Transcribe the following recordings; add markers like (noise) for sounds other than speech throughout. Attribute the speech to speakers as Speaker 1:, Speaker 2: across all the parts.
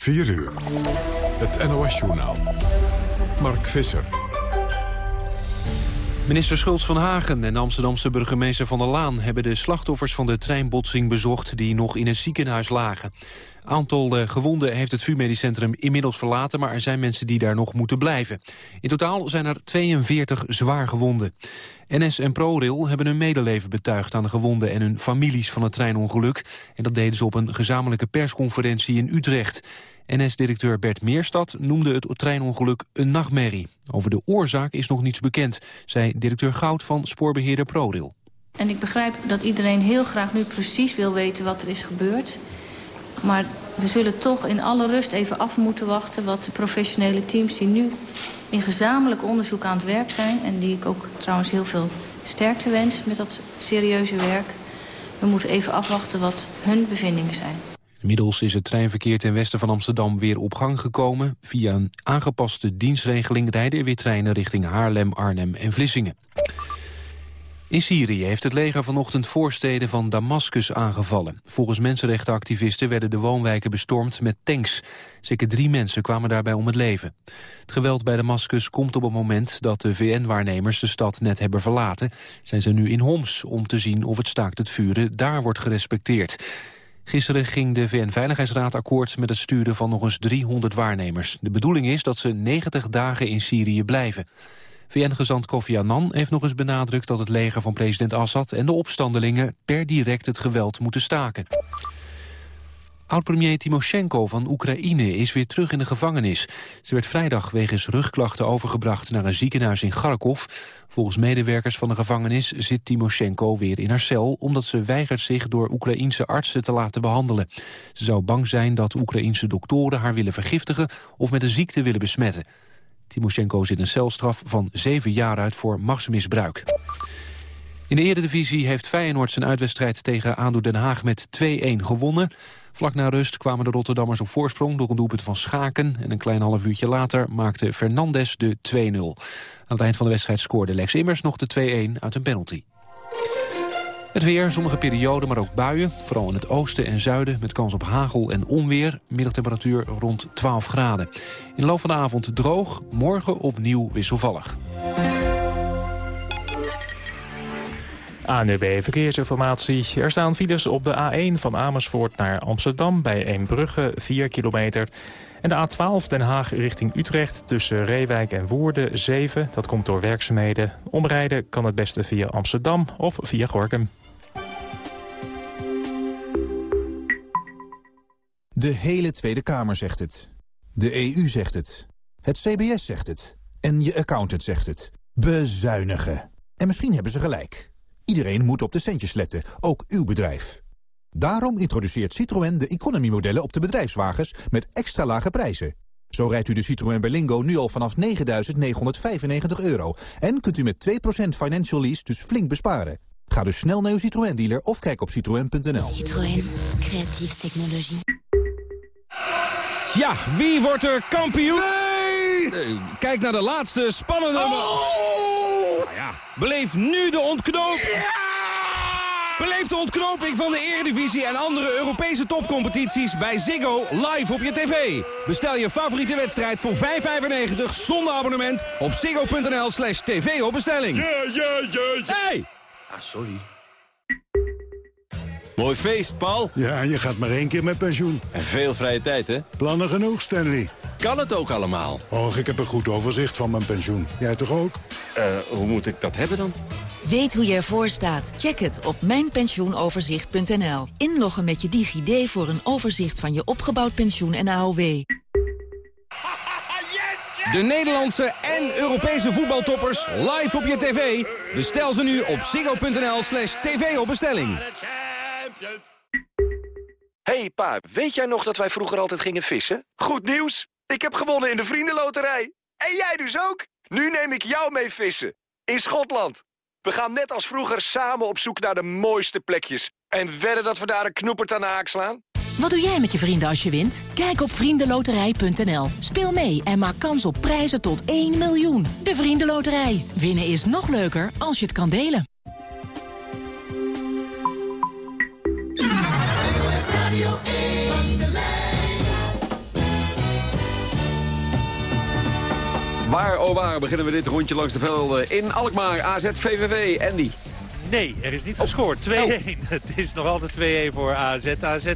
Speaker 1: 4 uur. Het NOS-journaal. Mark Visser.
Speaker 2: Minister Schultz van Hagen en Amsterdamse burgemeester Van der Laan... hebben de slachtoffers van de treinbotsing bezocht die nog in een ziekenhuis lagen. Aantal eh, gewonden heeft het VU Medisch Centrum inmiddels verlaten... maar er zijn mensen die daar nog moeten blijven. In totaal zijn er 42 zwaar gewonden. NS en ProRail hebben hun medeleven betuigd aan de gewonden... en hun families van het treinongeluk. En dat deden ze op een gezamenlijke persconferentie in Utrecht. NS-directeur Bert Meerstad noemde het treinongeluk een nachtmerrie. Over de oorzaak is nog niets bekend, zei directeur Goud van spoorbeheerder ProRail.
Speaker 3: En ik begrijp dat iedereen heel graag nu precies wil weten wat er is gebeurd. Maar we zullen toch in alle rust even af moeten wachten... wat de professionele teams die nu in gezamenlijk onderzoek aan het werk zijn... en die ik ook trouwens heel veel sterkte wens met dat serieuze werk... we moeten even afwachten wat hun bevindingen zijn.
Speaker 2: Inmiddels is het treinverkeer ten westen van Amsterdam weer op gang gekomen. Via een aangepaste dienstregeling rijden er weer treinen richting Haarlem, Arnhem en Vlissingen. In Syrië heeft het leger vanochtend voorsteden van Damascus aangevallen. Volgens mensenrechtenactivisten werden de woonwijken bestormd met tanks. Zeker drie mensen kwamen daarbij om het leven. Het geweld bij Damascus komt op het moment dat de VN-waarnemers de stad net hebben verlaten. Zijn ze nu in Homs om te zien of het staakt het vuren daar wordt gerespecteerd. Gisteren ging de VN-veiligheidsraad akkoord met het sturen van nog eens 300 waarnemers. De bedoeling is dat ze 90 dagen in Syrië blijven. VN-gezant Kofi Annan heeft nog eens benadrukt dat het leger van president Assad en de opstandelingen per direct het geweld moeten staken. Oud-premier Timoshenko van Oekraïne is weer terug in de gevangenis. Ze werd vrijdag wegens rugklachten overgebracht naar een ziekenhuis in Kharkov. Volgens medewerkers van de gevangenis zit Timoshenko weer in haar cel... omdat ze weigert zich door Oekraïense artsen te laten behandelen. Ze zou bang zijn dat Oekraïense doktoren haar willen vergiftigen... of met een ziekte willen besmetten. Timoshenko zit een celstraf van zeven jaar uit voor machtsmisbruik. In de Eredivisie heeft Feyenoord zijn uitwedstrijd tegen ADO Den Haag met 2-1 gewonnen. Vlak na rust kwamen de Rotterdammers op voorsprong door een doelpunt van Schaken. En een klein half uurtje later maakte Fernandes de 2-0. Aan het eind van de wedstrijd scoorde Lex Immers nog de 2-1 uit een penalty. Het weer, sommige perioden, maar ook buien. Vooral in het oosten en zuiden met kans op hagel en onweer. Middagtemperatuur rond 12 graden. In de loop van de avond droog, morgen opnieuw wisselvallig.
Speaker 4: ANUB Verkeersinformatie. Er staan files op de A1 van Amersfoort naar Amsterdam... bij Eembrugge, 4 kilometer. En de A12 Den Haag richting Utrecht tussen Reewijk en Woerden, 7. Dat komt door werkzaamheden. Omrijden kan het beste via Amsterdam of via Gorkum.
Speaker 5: De hele Tweede Kamer zegt het. De EU zegt het. Het CBS zegt het. En je accountant zegt het. Bezuinigen. En misschien hebben ze gelijk. Iedereen moet op de centjes letten, ook uw bedrijf. Daarom introduceert Citroën de economy-modellen op de bedrijfswagens met extra lage prijzen. Zo rijdt u de Citroën Berlingo nu al vanaf 9.995 euro. En kunt u met 2% financial lease dus flink besparen. Ga dus snel naar uw Citroën-dealer of kijk op citroën.nl.
Speaker 6: Citroën. Creatieve technologie.
Speaker 7: Ja, wie wordt er kampioen? Nee! Kijk naar de laatste spannende... Oh! Nou ja, beleef nu de ontknoping. Ja! Beleef de ontknoping van de Eredivisie en andere Europese topcompetities bij Ziggo live op je tv. Bestel je favoriete wedstrijd voor 5,95 zonder abonnement op ziggo.nl slash tv op bestelling.
Speaker 8: Ja, ja, ja, ja.
Speaker 7: Hey!
Speaker 8: Ah, sorry.
Speaker 9: Mooi feest, Paul.
Speaker 8: Ja, je gaat maar één keer met pensioen.
Speaker 9: En veel vrije tijd, hè?
Speaker 8: Plannen genoeg, Stanley.
Speaker 9: Kan het ook allemaal?
Speaker 8: Och, ik heb een goed overzicht van mijn pensioen. Jij toch ook?
Speaker 9: Eh, hoe moet ik dat hebben dan?
Speaker 6: Weet hoe je ervoor staat? Check het op mijnpensioenoverzicht.nl. Inloggen met je DigiD voor een overzicht van je opgebouwd pensioen en AOW.
Speaker 7: De Nederlandse en Europese voetbaltoppers live op je tv. Bestel ze nu op ziggo.nl slash tv op bestelling.
Speaker 10: hey, pa, weet jij nog dat wij vroeger altijd gingen vissen? Goed nieuws! Ik heb gewonnen in de Vriendenloterij. En jij dus ook? Nu neem ik jou mee vissen. In Schotland. We gaan net als vroeger samen op zoek naar de mooiste plekjes. En wedden dat we daar een knoepert aan de haak slaan?
Speaker 11: Wat doe jij met je vrienden als je wint? Kijk op vriendenloterij.nl. Speel mee en maak kans op prijzen tot 1 miljoen. De Vriendenloterij. Winnen is nog leuker als je het kan delen.
Speaker 12: Waar, oh waar, beginnen we dit rondje langs de velden in Alkmaar, AZ, VVV, Andy.
Speaker 13: Nee, er is niet gescoord. 2-1. (laughs) Het is nog altijd 2-1 voor AZ. AZ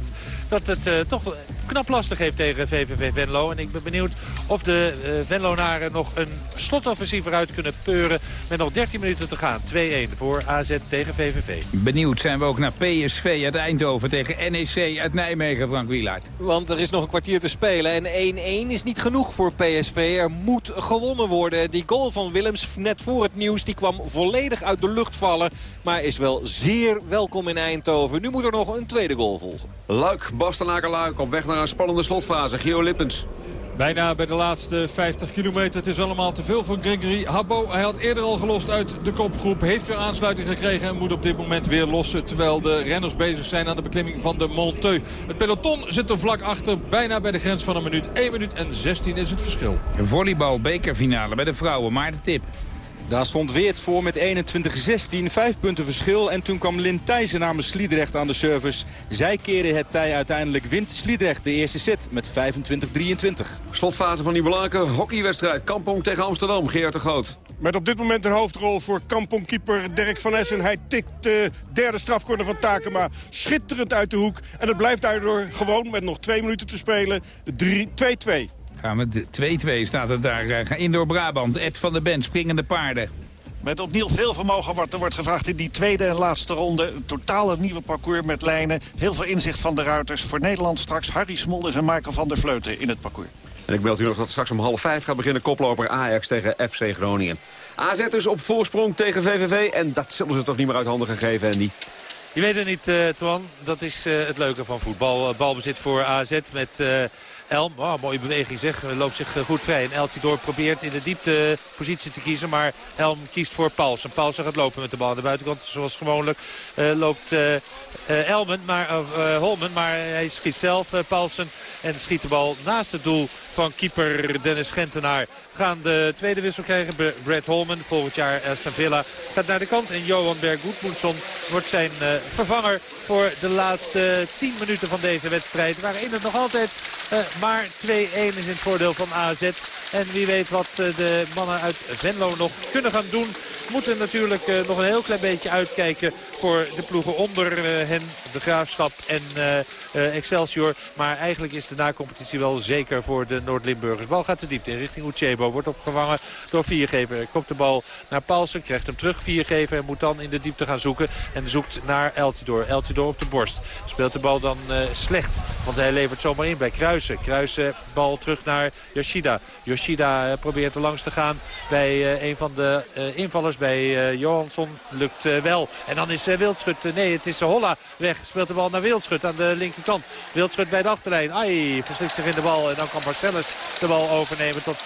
Speaker 13: dat het uh, toch knap lastig heeft tegen VVV Venlo. En ik ben benieuwd of de uh, Venlonaren nog een slotoffensief eruit kunnen peuren. Met nog 13 minuten te gaan. 2-1 voor AZ tegen VVV.
Speaker 14: Benieuwd zijn we ook naar PSV uit Eindhoven tegen NEC uit Nijmegen, Frank Wielaert.
Speaker 15: Want er is nog een kwartier te spelen. En 1-1 is niet genoeg voor PSV. Er moet gewonnen worden. Die goal van Willems net voor het nieuws die kwam volledig uit de lucht vallen. Maar is wel zeer welkom in Eindhoven. Nu moet er nog een tweede goal volgen.
Speaker 12: Luik, Bastenaker-Luik op weg naar een spannende slotfase. Gio Lippens.
Speaker 16: Bijna bij de laatste 50 kilometer. Het is allemaal te veel voor Gregory Habo. Hij had eerder al gelost uit de kopgroep. Heeft weer aansluiting gekregen en moet op dit moment weer lossen. Terwijl de renners bezig zijn aan de beklimming van de Monteux. Het peloton zit er vlak achter. Bijna bij de grens van een minuut. 1 minuut en 16 is het verschil.
Speaker 14: Volleybal bekerfinale bij de vrouwen. Maar de tip.
Speaker 17: Daar stond Weert voor met 21-16, vijf punten verschil. En toen kwam Lin Thijssen namens Sliedrecht aan de service. Zij keerde het tij uiteindelijk, wint Sliedrecht de eerste set met 25-23.
Speaker 12: Slotfase van die belangrijke hockeywedstrijd. Kampong tegen Amsterdam, Geert de Groot.
Speaker 18: Met op dit moment een hoofdrol voor Kampong-keeper Dirk van Essen. Hij tikt de derde strafcorner van Takema schitterend uit de hoek. En het blijft daardoor gewoon met nog twee minuten te spelen 2-2
Speaker 14: gaan we 2-2 staat het daar uh, in door Brabant. Ed van der Ben, springende paarden.
Speaker 19: Met opnieuw veel vermogen wordt er wordt gevraagd in die tweede en laatste ronde. Een totaal nieuwe parcours met lijnen. Heel veel inzicht van de ruiters. Voor Nederland straks Harry Smolders en Michael van der Vleuten in het parcours.
Speaker 12: En ik meld u nog dat straks om half vijf gaat beginnen koploper Ajax tegen FC Groningen. AZ dus op voorsprong tegen VVV en dat zullen ze toch niet meer uit handen gegeven, Andy.
Speaker 13: Je weet het niet, uh, Twan. Dat is uh, het leuke van voetbal. Uh, balbezit voor AZ met Elm, oh, mooie beweging zeg, loopt zich goed vrij. En Eltidoor probeert in de diepte positie te kiezen. Maar Elm kiest voor Paulsen. Paulsen gaat lopen met de bal aan de buitenkant. Zoals gewoonlijk uh, loopt uh, uh, maar, Holmen. Maar hij schiet zelf Paulsen. En schiet de bal naast het doel van keeper Dennis Gentenaar gaan de tweede wissel krijgen. Brad Holman, volgend jaar Aston Villa, gaat naar de kant. En Johan Berg Goedmoedson wordt zijn uh, vervanger voor de laatste 10 minuten van deze wedstrijd. Waarin het nog altijd uh, maar 2-1 is in het voordeel van AZ. En wie weet wat uh, de mannen uit Venlo nog kunnen gaan doen. Moeten natuurlijk nog een heel klein beetje uitkijken voor de ploegen onder hen. De Graafschap en Excelsior. Maar eigenlijk is de nacompetitie wel zeker voor de Noord-Limburgers. Bal gaat de diepte in richting Uchebo. Wordt opgevangen door Viergever. Komt de bal naar Paulsen. Krijgt hem terug Viergever. En moet dan in de diepte gaan zoeken. En zoekt naar Eltidoor. Eltidoor op de borst. Speelt de bal dan slecht. Want hij levert zomaar in bij Kruisen. Kruisen bal terug naar Yoshida. Yoshida probeert er langs te gaan bij een van de invallers. Bij Johansson lukt wel. En dan is Wildschut. nee, het is Holla weg. Speelt de bal naar Wildschut aan de linkerkant. Wildschut bij de achterlijn. Ai, verslikt zich in de bal. En dan kan Marcellus de bal overnemen tot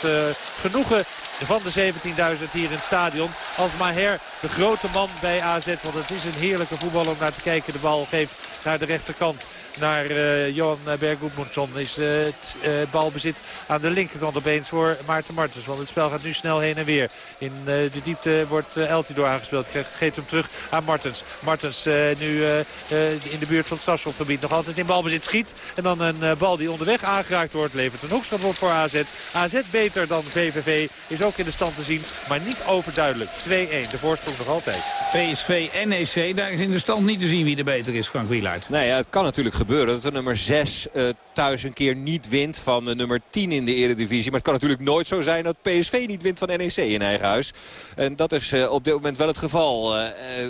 Speaker 13: genoegen van de 17.000 hier in het stadion. Als Maher, de grote man bij AZ, want het is een heerlijke voetbal om naar te kijken. De bal geeft naar de rechterkant naar uh, Johan Berg-Goedmundsson. Is uh, het uh, balbezit aan de linkerkant opeens voor Maarten Martens. Want het spel gaat nu snel heen en weer. In de diepte wordt uh, Eltidoor aangespeeld. Geeft hem terug aan Martens. Martens nu in de buurt van het strafschopgebied. Nog altijd in balbezit schiet. En dan een bal die onderweg aangeraakt wordt. Levert een hoekschop op voor AZ. AZ beter dan VVV. Is ook in de stand te zien. Maar niet overduidelijk. 2-1. De voorsprong nog altijd.
Speaker 14: PSV NEC. Daar is in de stand niet te zien wie er beter is. Frank Wielaert.
Speaker 15: Nee, ja, het kan natuurlijk gebeuren dat de nummer 6 uh, thuis een keer niet wint van de nummer 10 in de eredivisie. Maar het kan natuurlijk nooit zo zijn dat PSV niet wint van NEC in eigen huis. En dat is uh, op dit moment wel het geval. Uh,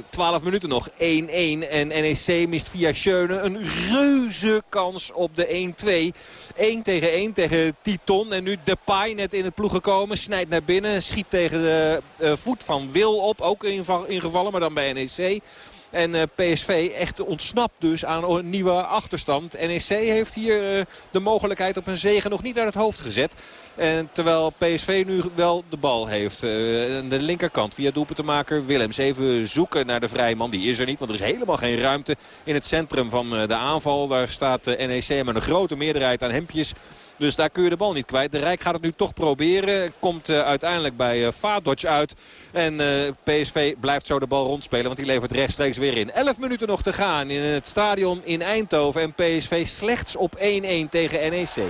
Speaker 15: 12 minuten nog, 1-1. En NEC mist via Schöne een reuze kans op de 1-2. 1 tegen 1 tegen Titon. En nu Depay net in het ploeg gekomen. Snijdt naar binnen, schiet tegen de voet van Wil op. Ook ingevallen, maar dan bij NEC. En uh, PSV echt ontsnapt dus aan een nieuwe achterstand. NEC heeft hier uh, de mogelijkheid op een zegen nog niet uit het hoofd gezet. En terwijl PSV nu wel de bal heeft. Uh, aan de linkerkant via doelpuntenmaker Willems. Even zoeken naar de vrijman. Die is er niet, want er is helemaal geen ruimte in het centrum van de aanval. Daar staat NEC met een grote meerderheid aan hempjes. Dus daar kun je de bal niet kwijt. De Rijk gaat het nu toch proberen. Komt uh, uiteindelijk bij Vadoc uit. En uh, PSV blijft zo de bal rondspelen. Want die levert rechtstreeks weer in. 11 minuten nog te gaan in het stadion in Eindhoven. En PSV slechts op 1-1 tegen NEC.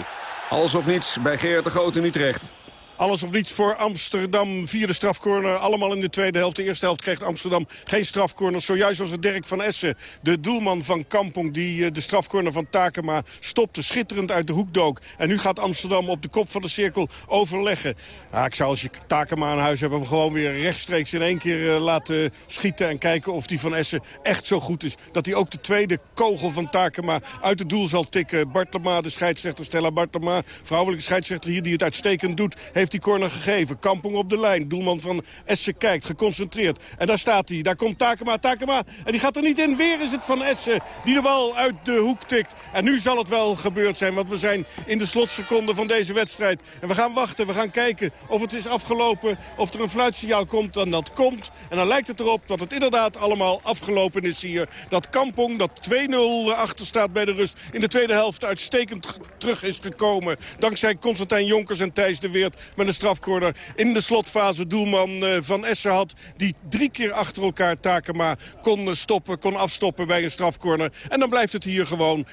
Speaker 12: Alles of niets bij Gerard de Groot in Utrecht.
Speaker 18: Alles of niets voor Amsterdam. Vierde strafcorner, allemaal in de tweede helft. De eerste helft kreeg Amsterdam geen strafcorner. Zojuist was het Dirk van Essen, de doelman van Kampong... die eh, de strafcorner van Takema stopte, schitterend uit de hoek dook. En nu gaat Amsterdam op de kop van de cirkel overleggen. Ja, ik zou als je Takema aan huis hebt... hem gewoon weer rechtstreeks in één keer uh, laten schieten... en kijken of die van Essen echt zo goed is. Dat hij ook de tweede kogel van Takema uit het doel zal tikken. Bartlema, de scheidsrechter Stella Bartlema... vrouwelijke scheidsrechter hier die het uitstekend doet... heeft die corner gegeven. Kampong op de lijn. Doelman van Essen kijkt, geconcentreerd. En daar staat hij. Daar komt Takema, Takema. En die gaat er niet in. Weer is het van Essen die de bal uit de hoek tikt. En nu zal het wel gebeurd zijn, want we zijn in de slotseconde van deze wedstrijd. En we gaan wachten, we gaan kijken of het is afgelopen, of er een fluitsignaal komt. En dat komt. En dan lijkt het erop dat het inderdaad allemaal afgelopen is hier. Dat Kampong, dat 2-0 achter staat bij de rust, in de tweede helft uitstekend terug is gekomen. Dankzij Constantijn Jonkers en Thijs de Weert met een strafcorner. In de slotfase doelman eh, van Essen had, die drie keer achter elkaar Takema kon stoppen, kon afstoppen bij een strafcorner. En dan blijft het hier gewoon 2-2.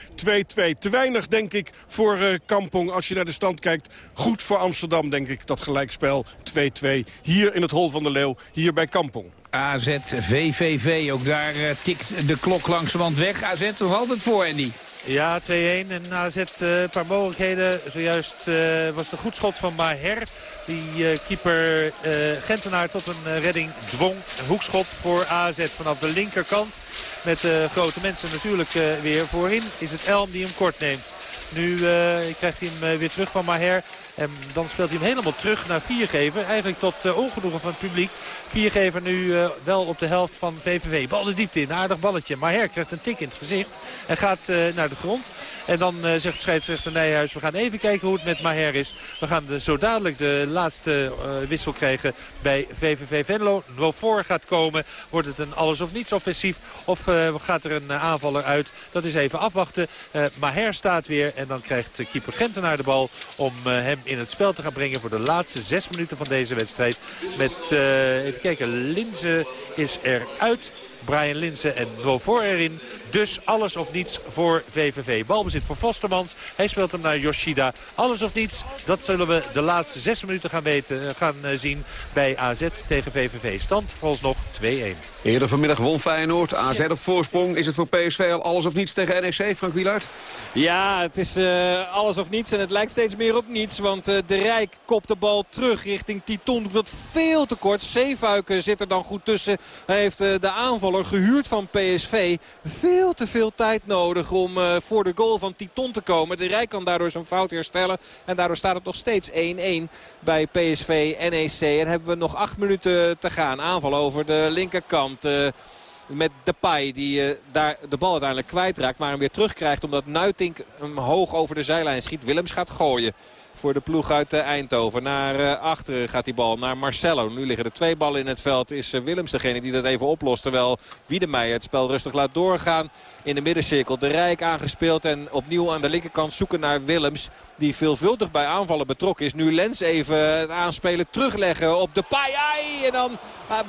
Speaker 18: Te weinig, denk ik, voor uh, Kampong als je naar de stand kijkt. Goed voor Amsterdam, denk ik, dat gelijkspel 2-2. Hier in het Hol van de Leeuw, hier bij Kampong.
Speaker 14: AZ, VVV, ook daar uh, tikt de klok langzamerhand weg. AZ nog altijd voor, Andy.
Speaker 13: Ja, 2-1 en AZ een uh, paar mogelijkheden. Zojuist uh, was het goed schot van Maher. Die uh, keeper Gentenaar tot een redding dwong. Een hoekschop voor AZ vanaf de linkerkant. Met grote mensen natuurlijk weer voorin. Is het Elm die hem kort neemt. Nu krijgt hij hem weer terug van Maher. En dan speelt hij hem helemaal terug naar Viergever. Eigenlijk tot uh, ongenoegen van het publiek. Viergever nu wel op de helft van VVV. Bal de diepte in, aardig balletje. Maar Her krijgt een tik in het gezicht. En gaat naar de grond. En dan zegt scheidsrechter Nijhuis, we gaan even kijken hoe het met Maher is. We gaan de, zo dadelijk de laatste wissel krijgen bij VVV Venlo. voor gaat komen. Wordt het een alles of niets offensief? Of gaat er een aanvaller uit? Dat is even afwachten. Maher staat weer en dan krijgt keeper Gentenaar de bal om hem in het spel te gaan brengen voor de laatste zes minuten van deze wedstrijd. Met, uh, even kijken, Linzen is eruit. Brian Linsen en Rofor erin. Dus alles of niets voor VVV. Balbezit voor Vostermans. Hij speelt hem naar Yoshida. Alles of niets, dat zullen we de laatste zes minuten gaan, weten, gaan zien bij AZ tegen VVV. Stand nog 2-1.
Speaker 12: Eerder vanmiddag won Feyenoord. AZ op voorsprong. Is het voor PSV al alles of niets tegen NEC, Frank Wielaert?
Speaker 15: Ja, het is uh, alles of niets. En het lijkt steeds meer op niets. Want uh, de Rijk kopt de bal terug richting Titon. Doet dat veel te kort. Zeefuiken zit er dan goed tussen. Hij heeft uh, de aanvaller gehuurd van PSV. Veel te veel tijd nodig om voor de goal van Titon te komen. De Rijk kan daardoor zijn fout herstellen. En daardoor staat het nog steeds 1-1 bij PSV NEC. En hebben we nog acht minuten te gaan. Aanval over de linkerkant. Uh, met Depay die uh, daar de bal uiteindelijk kwijtraakt. Maar hem weer terugkrijgt omdat Nuitink hem hoog over de zijlijn schiet. Willems gaat gooien voor de ploeg uit Eindhoven. Naar uh, achteren gaat die bal, naar Marcelo. Nu liggen er twee ballen in het veld. Is uh, Willems degene die dat even oplost. Terwijl Wiedemeijer het spel rustig laat doorgaan. In de middencirkel de Rijk aangespeeld. En opnieuw aan de linkerkant zoeken naar Willems. Die veelvuldig bij aanvallen betrokken is. Nu Lens even aanspelen terugleggen op de paai. En dan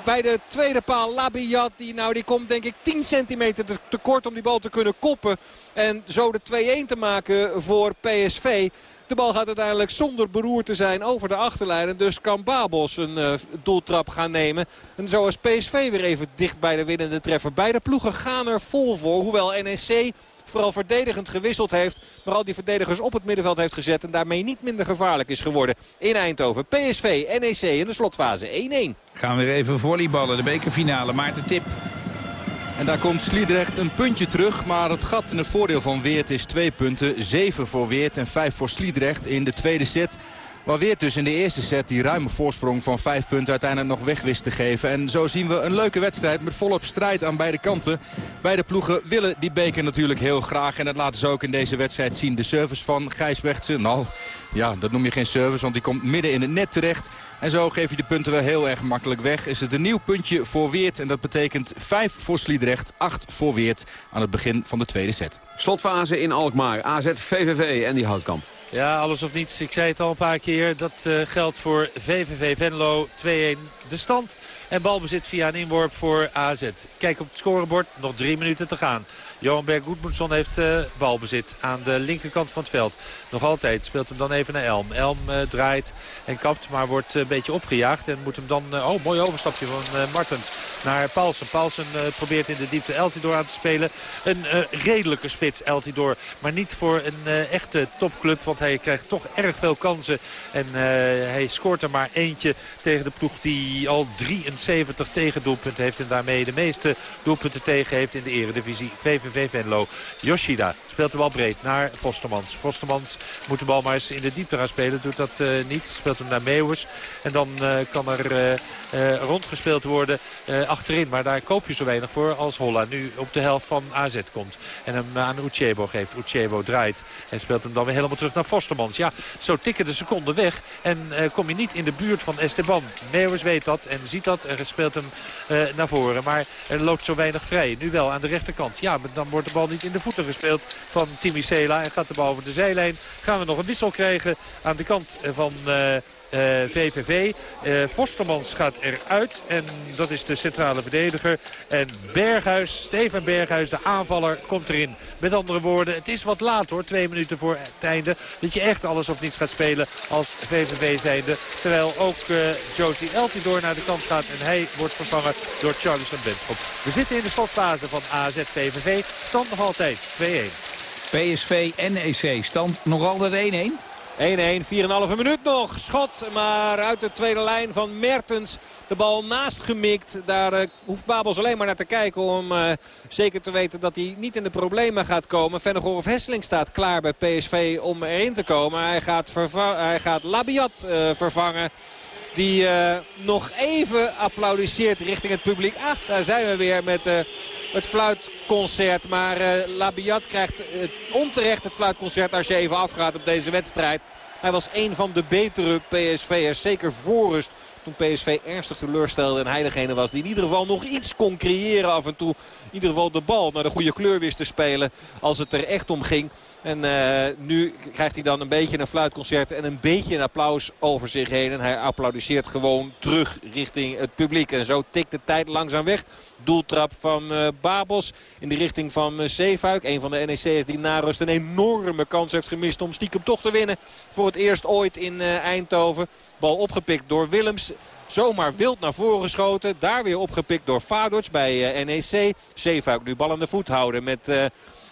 Speaker 15: bij de tweede paal Labiat. Die, nou, die komt denk ik 10 centimeter tekort om die bal te kunnen koppen. En zo de 2-1 te maken voor PSV. De bal gaat uiteindelijk zonder beroerd te zijn over de achterlijn. Dus kan Babos een uh, doeltrap gaan nemen. En zo is PSV weer even dicht bij de winnende treffer. Beide ploegen gaan er vol voor. Hoewel NEC vooral verdedigend gewisseld heeft. Maar al die verdedigers op het middenveld heeft gezet. En daarmee niet minder gevaarlijk is geworden in Eindhoven. PSV, NEC in de slotfase 1-1.
Speaker 14: Gaan we weer even volleyballen. De bekerfinale. Maarten Tip.
Speaker 17: En daar komt Sliedrecht een puntje terug. Maar het gat in het voordeel van Weert is twee punten. Zeven voor Weert en vijf voor Sliedrecht in de tweede set. Waar Weert dus in de eerste set die ruime voorsprong van vijf punten uiteindelijk nog weg wist te geven. En zo zien we een leuke wedstrijd met volop strijd aan beide kanten. Beide ploegen willen die beker natuurlijk heel graag. En dat laten ze ook in deze wedstrijd zien. De service van Gijs Wechtse. Nou, ja, dat noem je geen service, want die komt midden in het net terecht. En zo geef je de punten wel heel erg makkelijk weg. Is het een nieuw puntje voor Weert. En dat betekent 5 voor Sliedrecht, 8 voor Weert aan het begin van de tweede set.
Speaker 12: Slotfase in Alkmaar. AZ, VVV en die Houtkamp.
Speaker 13: Ja, alles of niets. Ik zei het al een paar keer. Dat uh, geldt voor VVV Venlo 2-1 de stand. En balbezit via een inworp voor AZ. Kijk op het scorebord. Nog drie minuten te gaan. Johan Berg Goedmundsson heeft uh, balbezit aan de linkerkant van het veld. Nog altijd speelt hem dan even naar Elm. Elm uh, draait en kapt, maar wordt een beetje opgejaagd. En moet hem dan, oh mooi overstapje van Martens naar Paulsen. Paulsen probeert in de diepte Eltidoor aan te spelen. Een redelijke spits Eltidoor, maar niet voor een echte topclub. Want hij krijgt toch erg veel kansen. En hij scoort er maar eentje tegen de ploeg die al 73 tegendoelpunten heeft. En daarmee de meeste doelpunten tegen heeft in de eredivisie. VVV Venlo. Yoshida speelt de bal breed naar Vostermans. Vostermans moet de bal maar eens in de diepte gaan spelen. Doet dat uh, niet. Speelt hem naar Meeuwers. En dan uh, kan er uh, rondgespeeld worden achterin. Maar daar koop je zo weinig voor als Holla nu op de helft van AZ komt. En hem aan Uchebo geeft. Uchebo draait en speelt hem dan weer helemaal terug naar Vostermans. Ja, zo tikken de seconden weg. En kom je niet in de buurt van Esteban. Meeuwers weet dat en ziet dat en speelt hem naar voren. Maar er loopt zo weinig vrij. Nu wel aan de rechterkant. Ja, maar dan wordt de bal niet in de voeten gespeeld van Timmy Sela. En gaat de bal over de zijlijn. Gaan we nog een wissel krijgen aan de kant van... VVV. Uh, Vostermans gaat eruit. En dat is de centrale verdediger. En Berghuis, Steven Berghuis, de aanvaller, komt erin. Met andere woorden, het is wat laat hoor. Twee minuten voor het einde. Dat je echt alles of niets gaat spelen als VVV zijnde. Terwijl ook uh, Josie Eltidoor naar de kant gaat. En hij wordt vervangen door Charleston Benschop. We zitten in de slotfase van AZ-VVV. Stand nog altijd 2-1.
Speaker 14: PSV NEC stand nog altijd 1-1.
Speaker 15: 1-1, 4,5 minuut nog. Schot, maar uit de tweede lijn van Mertens. De bal naast gemikt. Daar uh, hoeft Babels alleen maar naar te kijken om uh, zeker te weten dat hij niet in de problemen gaat komen. Vennegoor of Hesseling staat klaar bij PSV om erin te komen. Hij gaat, hij gaat Labiat uh, vervangen. Die nog even applaudisseert richting het publiek. Ah, daar zijn we weer met het fluitconcert. Maar uh, Labiat krijgt uh, onterecht het fluitconcert als je even afgaat op deze wedstrijd. Hij was een van de betere PSV'ers, zeker voor rust. Toen PSV ernstig teleurstelde en hij degene was die in ieder geval nog iets kon creëren af en toe. In ieder geval de bal naar de goede kleur wist te spelen als het er echt om ging. En uh, nu krijgt hij dan een beetje een fluitconcert en een beetje een applaus over zich heen. En hij applaudisseert gewoon terug richting het publiek. En zo tikt de tijd langzaam weg. Doeltrap van uh, Babels in de richting van uh, Zeefuik. Een van de NEC's die na rust een enorme kans heeft gemist om stiekem toch te winnen. Voor het eerst ooit in Eindhoven. Bal opgepikt door Willems. Zomaar wild naar voren geschoten. Daar weer opgepikt door Vadoc bij NEC. Zeefuik nu bal aan de voet houden met...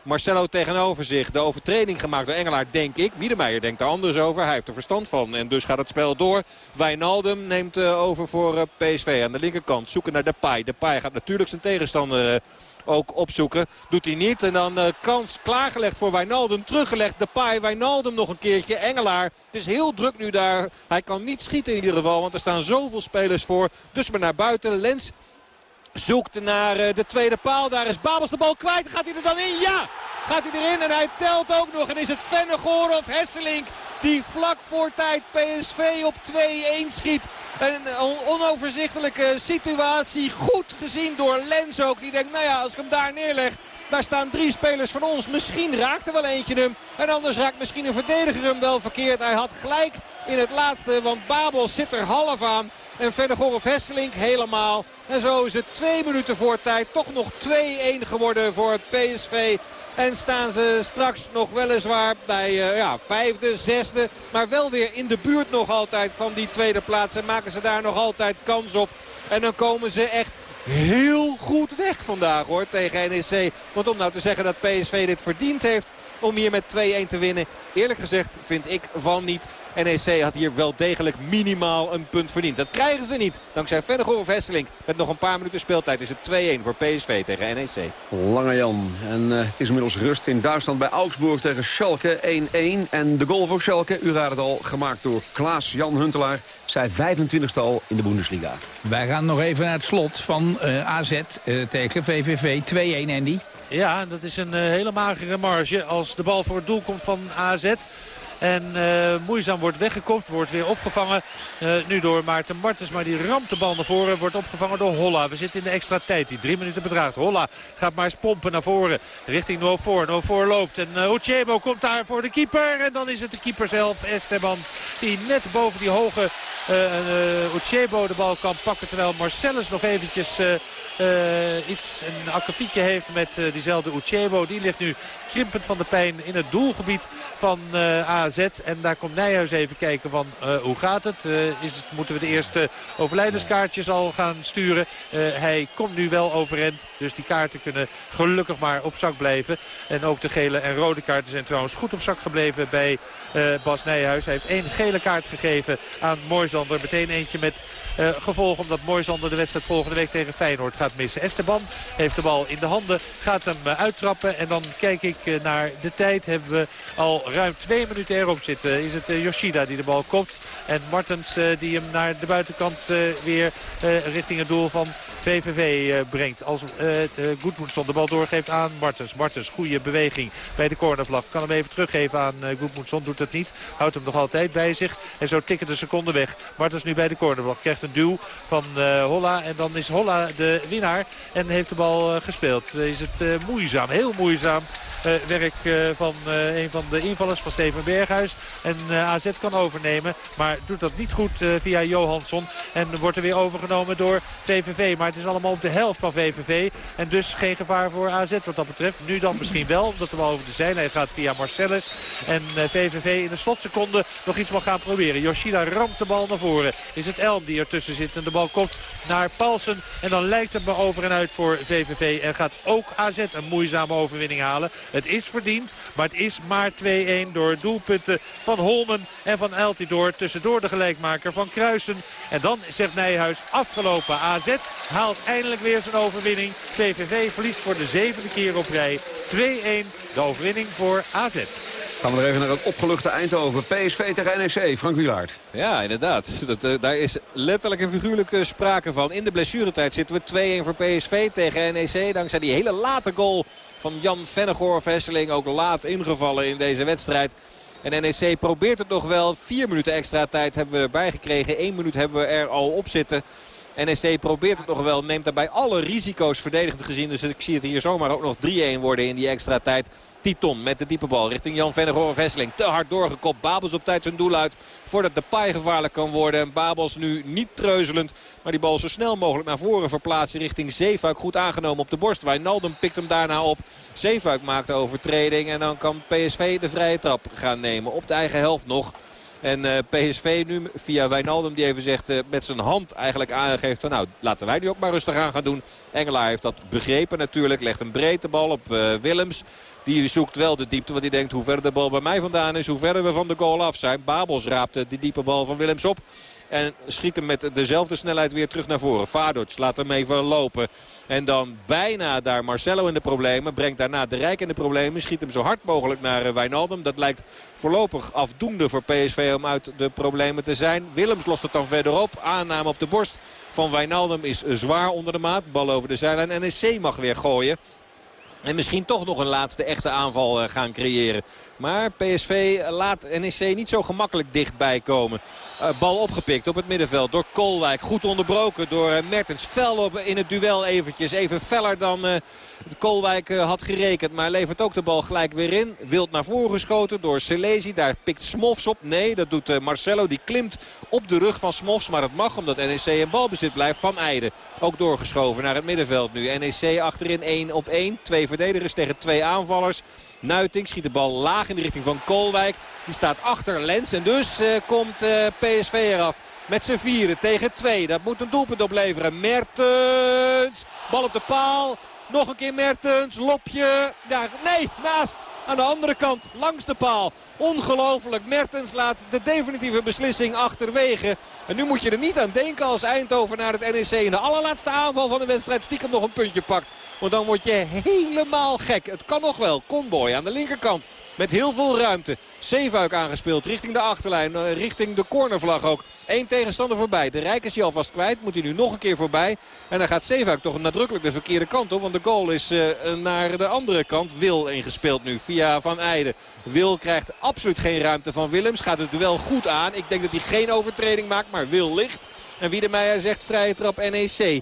Speaker 15: Marcelo tegenover zich. De overtreding gemaakt door Engelaar, denk ik. Wiedemeijer denkt er anders over. Hij heeft er verstand van. En dus gaat het spel door. Wijnaldum neemt uh, over voor uh, PSV aan de linkerkant. Zoeken naar Depay. Depay gaat natuurlijk zijn tegenstander... Uh, ook opzoeken. Doet hij niet. En dan kans klaargelegd voor Wijnaldum. Teruggelegd Depay. Wijnaldum nog een keertje. Engelaar. Het is heel druk nu daar. Hij kan niet schieten in ieder geval. Want er staan zoveel spelers voor. Dus maar naar buiten. Lens Zoekt naar eh, de tweede paal. Daar is Babels de bal kwijt. Gaat hij er dan in? Ja! Gaat hij erin en hij telt ook nog. En is het Vennegoor of Hesselink die vlak voor tijd PSV op 2-1 schiet. Een onoverzichtelijke situatie. Goed gezien door Lens ook. Die denkt, nou ja, als ik hem daar neerleg... Daar staan drie spelers van ons. Misschien raakt er wel eentje hem. En anders raakt misschien een verdediger hem wel verkeerd. Hij had gelijk in het laatste, want Babel zit er half aan. En Vennegoor of Hesselink helemaal. En zo is het twee minuten voor tijd. Toch nog 2-1 geworden voor PSV. En staan ze straks nog weliswaar bij uh, ja, vijfde, zesde. Maar wel weer in de buurt nog altijd van die tweede plaats. En maken ze daar nog altijd kans op. En dan komen ze echt heel goed weg vandaag hoor tegen NEC. Want om nou te zeggen dat PSV dit verdiend heeft om hier met 2-1 te winnen. Eerlijk gezegd vind ik van niet. NEC had hier wel degelijk minimaal een punt verdiend. Dat krijgen ze niet. Dankzij Vennegoor of Hesseling. Met nog een paar minuten speeltijd is het 2-1 voor PSV tegen NEC.
Speaker 12: Lange Jan. En uh, het is inmiddels rust in Duitsland bij Augsburg tegen Schalke 1-1. En de goal voor Schalke, u raadt het al, gemaakt door Klaas-Jan Huntelaar. Zij 25ste al in de Bundesliga.
Speaker 14: Wij gaan nog even naar het slot van uh, eh, AZ uh, eh, tegen VVV 2-1, Andy.
Speaker 13: Ja, dat is een uh, hele magere marge. Als de bal voor het doel komt van AZ... En uh, moeizaam wordt weggekopt, wordt weer opgevangen. Uh, nu door Maarten Martens, maar die ramt de bal naar voren. Wordt opgevangen door Holla. We zitten in de extra tijd die drie minuten bedraagt. Holla gaat maar eens pompen naar voren richting Nofor. Nofor loopt en uh, komt daar voor de keeper. En dan is het de keeper zelf, Esteban, die net boven die hoge uh, de bal kan pakken. Terwijl Marcellus nog eventjes uh, iets, een akkefietje heeft met uh, diezelfde Uchebo. Die ligt nu krimpend van de pijn in het doelgebied van uh, AZ. En daar komt Nijhuis even kijken van hoe gaat het? is het? Moeten we de eerste overlijdenskaartjes al gaan sturen? hij komt nu wel overend. Dus die kaarten kunnen gelukkig maar op zak blijven. En ook de gele en rode kaarten zijn trouwens goed op zak gebleven bij Bas Nijhuis. Hij heeft één gele kaart gegeven aan Moisander. Meteen eentje met uh, gevolg omdat Moisander de wedstrijd volgende week tegen Feyenoord gaat missen. Esteban heeft de bal in de handen, gaat hem uh, uittrappen. En dan kijk ik naar de tijd. Hebben we al ruim twee minuten erop zitten. Is het Yoshida die de bal kopt. En Martens die hem naar de buitenkant weer richting het doel van VVV brengt. Als Goedmoedson de bal doorgeeft aan Martens. Martens, goede beweging bij de cornervlag. Kan hem even teruggeven aan Goedmoedson. Doet dat niet. Houdt hem nog altijd bij zich. En zo tikken de seconden weg. Martens nu bij de cornervlag. Krijgt een duw van Holla. En dan is Holla de winnaar. En heeft de bal gespeeld. Is het moeizaam, heel moeizaam. werk van een van de invallers van Steven Berghuis. En AZ kan overnemen. Maar doet dat niet goed via Johansson. En wordt er weer overgenomen door VVV. Maar het is allemaal op de helft van VVV. En dus geen gevaar voor AZ wat dat betreft. Nu dan misschien wel. Omdat de bal over de zijlijn gaat via Marcellus. En VVV in de slotseconde nog iets mag gaan proberen. Yoshida ramt de bal naar voren. Is het Elm die er tussen zit. En de bal komt naar Paulsen. En dan lijkt het me over en uit voor VVV. En gaat ook AZ een moeizame overwinning halen. Het is verdiend, maar het is maar 2-1 door doelpunten van Holmen en van Eltidoor. Tussendoor de gelijkmaker van Kruisen. En dan zegt Nijhuis afgelopen. AZ haalt eindelijk weer zijn overwinning. VVV verliest voor de zevende keer op rij. 2-1 de overwinning voor AZ.
Speaker 12: Gaan we er even naar het opgeluchte Eindhoven. PSV tegen NEC. Frank Wielaert.
Speaker 15: Ja, inderdaad. Dat, uh, daar is letterlijk en figuurlijk uh, sprake van. In de blessuretijd zitten we 2-1 voor PSV tegen NEC. Dankzij die hele late goal van Jan Vennegoor. Vesseling ook laat ingevallen in deze wedstrijd. En NEC probeert het nog wel. Vier minuten extra tijd hebben we erbij gekregen. Eén minuut hebben we er al op zitten. NEC probeert het nog wel, neemt daarbij alle risico's verdedigend gezien. Dus ik zie het hier zomaar ook nog 3-1 worden in die extra tijd. Titon met de diepe bal richting Jan Vennegoor Vesseling. Te hard doorgekopt. Babels op tijd zijn doel uit voordat de paai gevaarlijk kan worden. En Babels nu niet treuzelend. Maar die bal zo snel mogelijk naar voren verplaatsen richting Zeefuik. Goed aangenomen op de borst. Wijnaldum pikt hem daarna op. Zeefuik maakt de overtreding. En dan kan PSV de vrije trap gaan nemen. Op de eigen helft nog. En uh, PSV nu via Wijnaldum die even zegt uh, met zijn hand eigenlijk aangeeft van nou laten wij nu ook maar rustig aan gaan doen. Engelaar heeft dat begrepen natuurlijk. Legt een breedte bal op uh, Willems. Die zoekt wel de diepte want die denkt hoe verder de bal bij mij vandaan is. Hoe verder we van de goal af zijn. Babels raapte die diepe bal van Willems op. En schiet hem met dezelfde snelheid weer terug naar voren. Vadoc laat hem even lopen. En dan bijna daar Marcelo in de problemen. Brengt daarna de Rijk in de problemen. Schiet hem zo hard mogelijk naar Wijnaldum. Dat lijkt voorlopig afdoende voor PSV om uit de problemen te zijn. Willems lost het dan verderop. Aanname op de borst van Wijnaldum is zwaar onder de maat. Bal over de zijlijn. NEC mag weer gooien. En misschien toch nog een laatste echte aanval eh, gaan creëren. Maar PSV laat NEC niet zo gemakkelijk dichtbij komen. Uh, bal opgepikt op het middenveld door Kolwijk. Goed onderbroken door uh, Mertens. Fel in het duel eventjes. Even feller dan uh, Kolwijk had gerekend. Maar levert ook de bal gelijk weer in. Wild naar voren geschoten door Selesi. Daar pikt Smofs op. Nee, dat doet Marcelo. Die klimt op de rug van Smofs. Maar dat mag omdat NEC in balbezit blijft van Eijden. Ook doorgeschoven naar het middenveld nu. NEC achterin 1 op 1. Twee verdedigers tegen twee aanvallers. Nuiting schiet de bal laag in de richting van Kolwijk. Die staat achter Lens. En dus uh, komt uh, PSV eraf. Met z'n vieren tegen twee. Dat moet een doelpunt opleveren. Mertens. Bal op de paal. Nog een keer Mertens. Lopje. Ja, nee, naast. Aan de andere kant, langs de paal. Ongelooflijk. Mertens laat de definitieve beslissing achterwege. En nu moet je er niet aan denken als Eindhoven naar het NEC in de allerlaatste aanval van de wedstrijd stiekem nog een puntje pakt. Want dan word je helemaal gek. Het kan nog wel. Conboy aan de linkerkant. Met heel veel ruimte. Zeefuik aangespeeld richting de achterlijn. Eh, richting de cornervlag ook. Eén tegenstander voorbij. De Rijk is hij alvast kwijt. Moet hij nu nog een keer voorbij. En dan gaat Zeefuik toch nadrukkelijk de verkeerde kant op. Want de goal is uh, naar de andere kant. Wil ingespeeld nu via Van Eijden. Wil krijgt absoluut geen ruimte van Willems. Gaat het duel goed aan. Ik denk dat hij geen overtreding maakt. Maar Wil ligt. En Wiedemeijer zegt vrije trap NEC.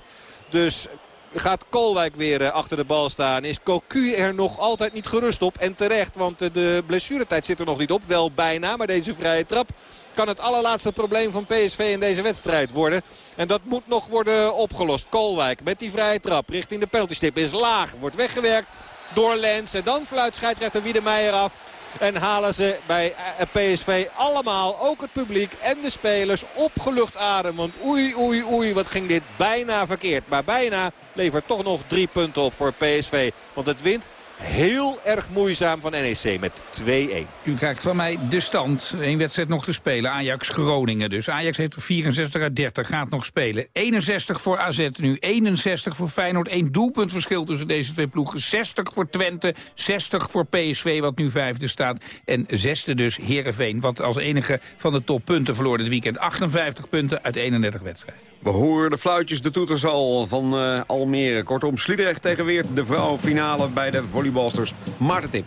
Speaker 15: Dus gaat Kolwijk weer eh, achter de bal staan. Is Cocu er nog altijd niet gerust op. En terecht, want eh, de blessuretijd zit er nog niet op. Wel bijna, maar deze vrije trap kan het allerlaatste probleem van PSV in deze wedstrijd worden. En dat moet nog worden opgelost. Kolwijk met die vrije trap richting de penaltystip is laag. Wordt weggewerkt door Lens. En dan fluit scheidsrechter Wiedemeijer af. En halen ze bij eh, PSV allemaal, ook het publiek en de spelers, opgelucht adem. Want oei, oei, oei, wat ging dit bijna verkeerd. Maar bijna levert toch nog drie punten op voor PSV. Want het wint heel erg moeizaam van NEC met 2-1.
Speaker 14: U krijgt van mij de stand. Eén wedstrijd nog te spelen. Ajax-Groningen dus. Ajax heeft er 64 uit 30, gaat nog spelen. 61 voor AZ nu, 61 voor Feyenoord. Eén doelpuntverschil tussen deze twee ploegen. 60 voor Twente, 60 voor PSV, wat nu vijfde staat. En zesde dus Heerenveen, wat als enige van de toppunten verloor dit weekend. 58 punten uit 31 wedstrijden.
Speaker 12: We horen de fluitjes, de toeters al van uh, Almere. Kortom, Sliedrecht tegen Weert, de vrouwenfinale bij de volleybalsters. Maarten Tip.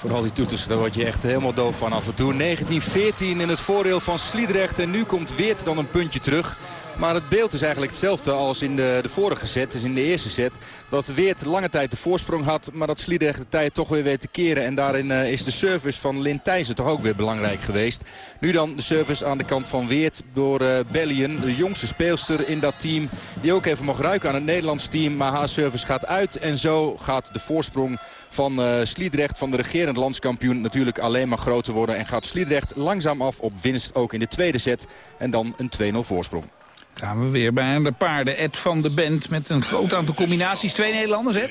Speaker 17: Vooral die toeters, daar word je echt helemaal doof van af en toe. 19-14 in het voordeel van Sliedrecht. En nu komt Weert dan een puntje terug. Maar het beeld is eigenlijk hetzelfde als in de, de vorige set, dus in de eerste set. Dat Weert lange tijd de voorsprong had, maar dat Sliedrecht de tijd toch weer weet te keren. En daarin uh, is de service van Lin Thijssen toch ook weer belangrijk geweest. Nu dan de service aan de kant van Weert door uh, Bellion, de jongste speelster in dat team. Die ook even mag ruiken aan het Nederlands team, maar haar service gaat uit. En zo gaat de voorsprong van uh, Sliedrecht, van de regerend landskampioen, natuurlijk alleen maar groter worden. En gaat Sliedrecht langzaam af op winst ook in de tweede set. En dan een 2-0 voorsprong.
Speaker 14: Gaan we weer bij de paarden. Ed van de Bent met een groot aantal combinaties. Twee Nederlanders, Ed?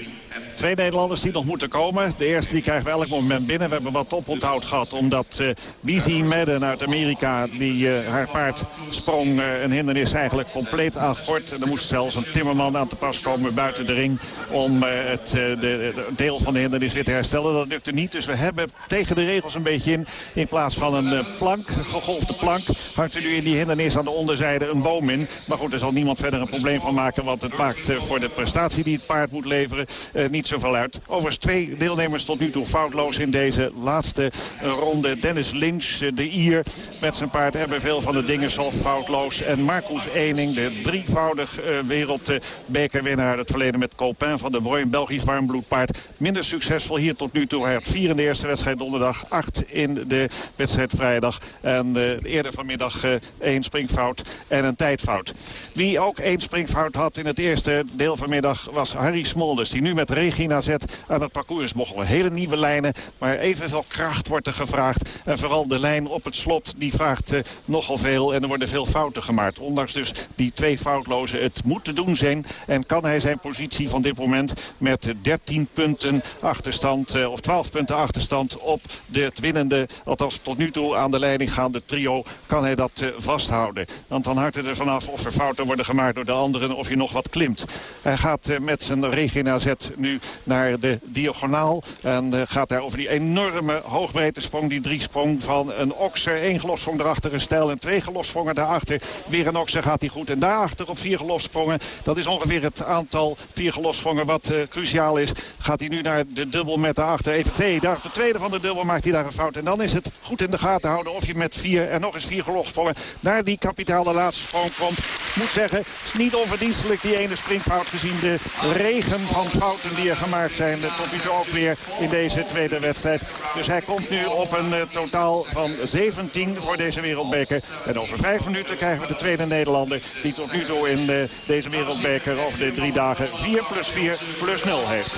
Speaker 19: Twee Nederlanders die nog moeten komen. De eerste die krijgen we elk moment binnen. We hebben wat oponthoud gehad omdat uh, Bizzy Madden uit Amerika... die uh, haar paard sprong uh, een hindernis eigenlijk compleet aan gort. Er moest zelfs een timmerman aan te pas komen buiten de ring... om het de, deel van de hindernis weer te herstellen. Dat lukte niet, dus we hebben tegen de regels een beetje in. In plaats van een plank, een gegolfde plank... hangt er nu in die hindernis aan de onderzijde een boom in. Maar goed, er zal niemand verder een probleem van maken... want het maakt voor de prestatie die het paard moet leveren niet zoveel uit. Overigens twee deelnemers tot nu toe foutloos in deze laatste ronde. Dennis Lynch, de Ier, met zijn paard hebben veel van de dingen zo foutloos. En Marcus Ening, de drievoudig wereldbekerwinnaar... het verleden met Colpin van de Bruyne, Belgisch warmbloedpaard. Minder succesvol hier tot nu toe. Hij had vier in de eerste wedstrijd donderdag, acht in de wedstrijd vrijdag. En eerder vanmiddag één springfout en een tijdfout. Wie ook één springfout had in het eerste deel vanmiddag was Harry Smolders. Die nu met Regina zet aan het parcours. Mogen hele nieuwe lijnen, maar evenveel kracht wordt er gevraagd. En vooral de lijn op het slot, die vraagt uh, nogal veel. En er worden veel fouten gemaakt. Ondanks dus die twee foutloze het moet te doen zijn. En kan hij zijn positie van dit moment met 13 punten achterstand... Uh, of 12 punten achterstand op de winnende... althans tot nu toe aan de leiding gaande trio... kan hij dat uh, vasthouden. Want dan hangt het er vanaf of er fouten worden gemaakt door de anderen... of je nog wat klimt. Hij gaat met zijn Regina zet nu naar de diagonaal. En uh, gaat daar over die enorme hoogbreedte sprong. Die drie sprong van een okser. één gelofsprong erachter een stijl en twee gelofsprongen daarachter. Weer een okser gaat hij goed. En daarachter op vier gelofsprongen. Dat is ongeveer het aantal vier gelofsprongen wat uh, cruciaal is. Gaat hij nu naar de dubbel met daarachter. Even nee, daar de tweede van de dubbel maakt hij daar een fout. En dan is het goed in de gaten houden of je met vier en nog eens vier gelofsprongen naar die kapitale laatste sprong komt. Moet zeggen, het is niet onverdienstelijk die ene springfout gezien de regen van fouten die er gemaakt zijn. Tot nu toe ook weer in deze tweede wedstrijd. Dus hij komt nu op een uh, totaal van 17 voor deze wereldbeker. En over vijf minuten krijgen we de tweede Nederlander... die tot nu toe in uh, deze wereldbeker over de drie dagen 4 plus 4 plus 0 heeft.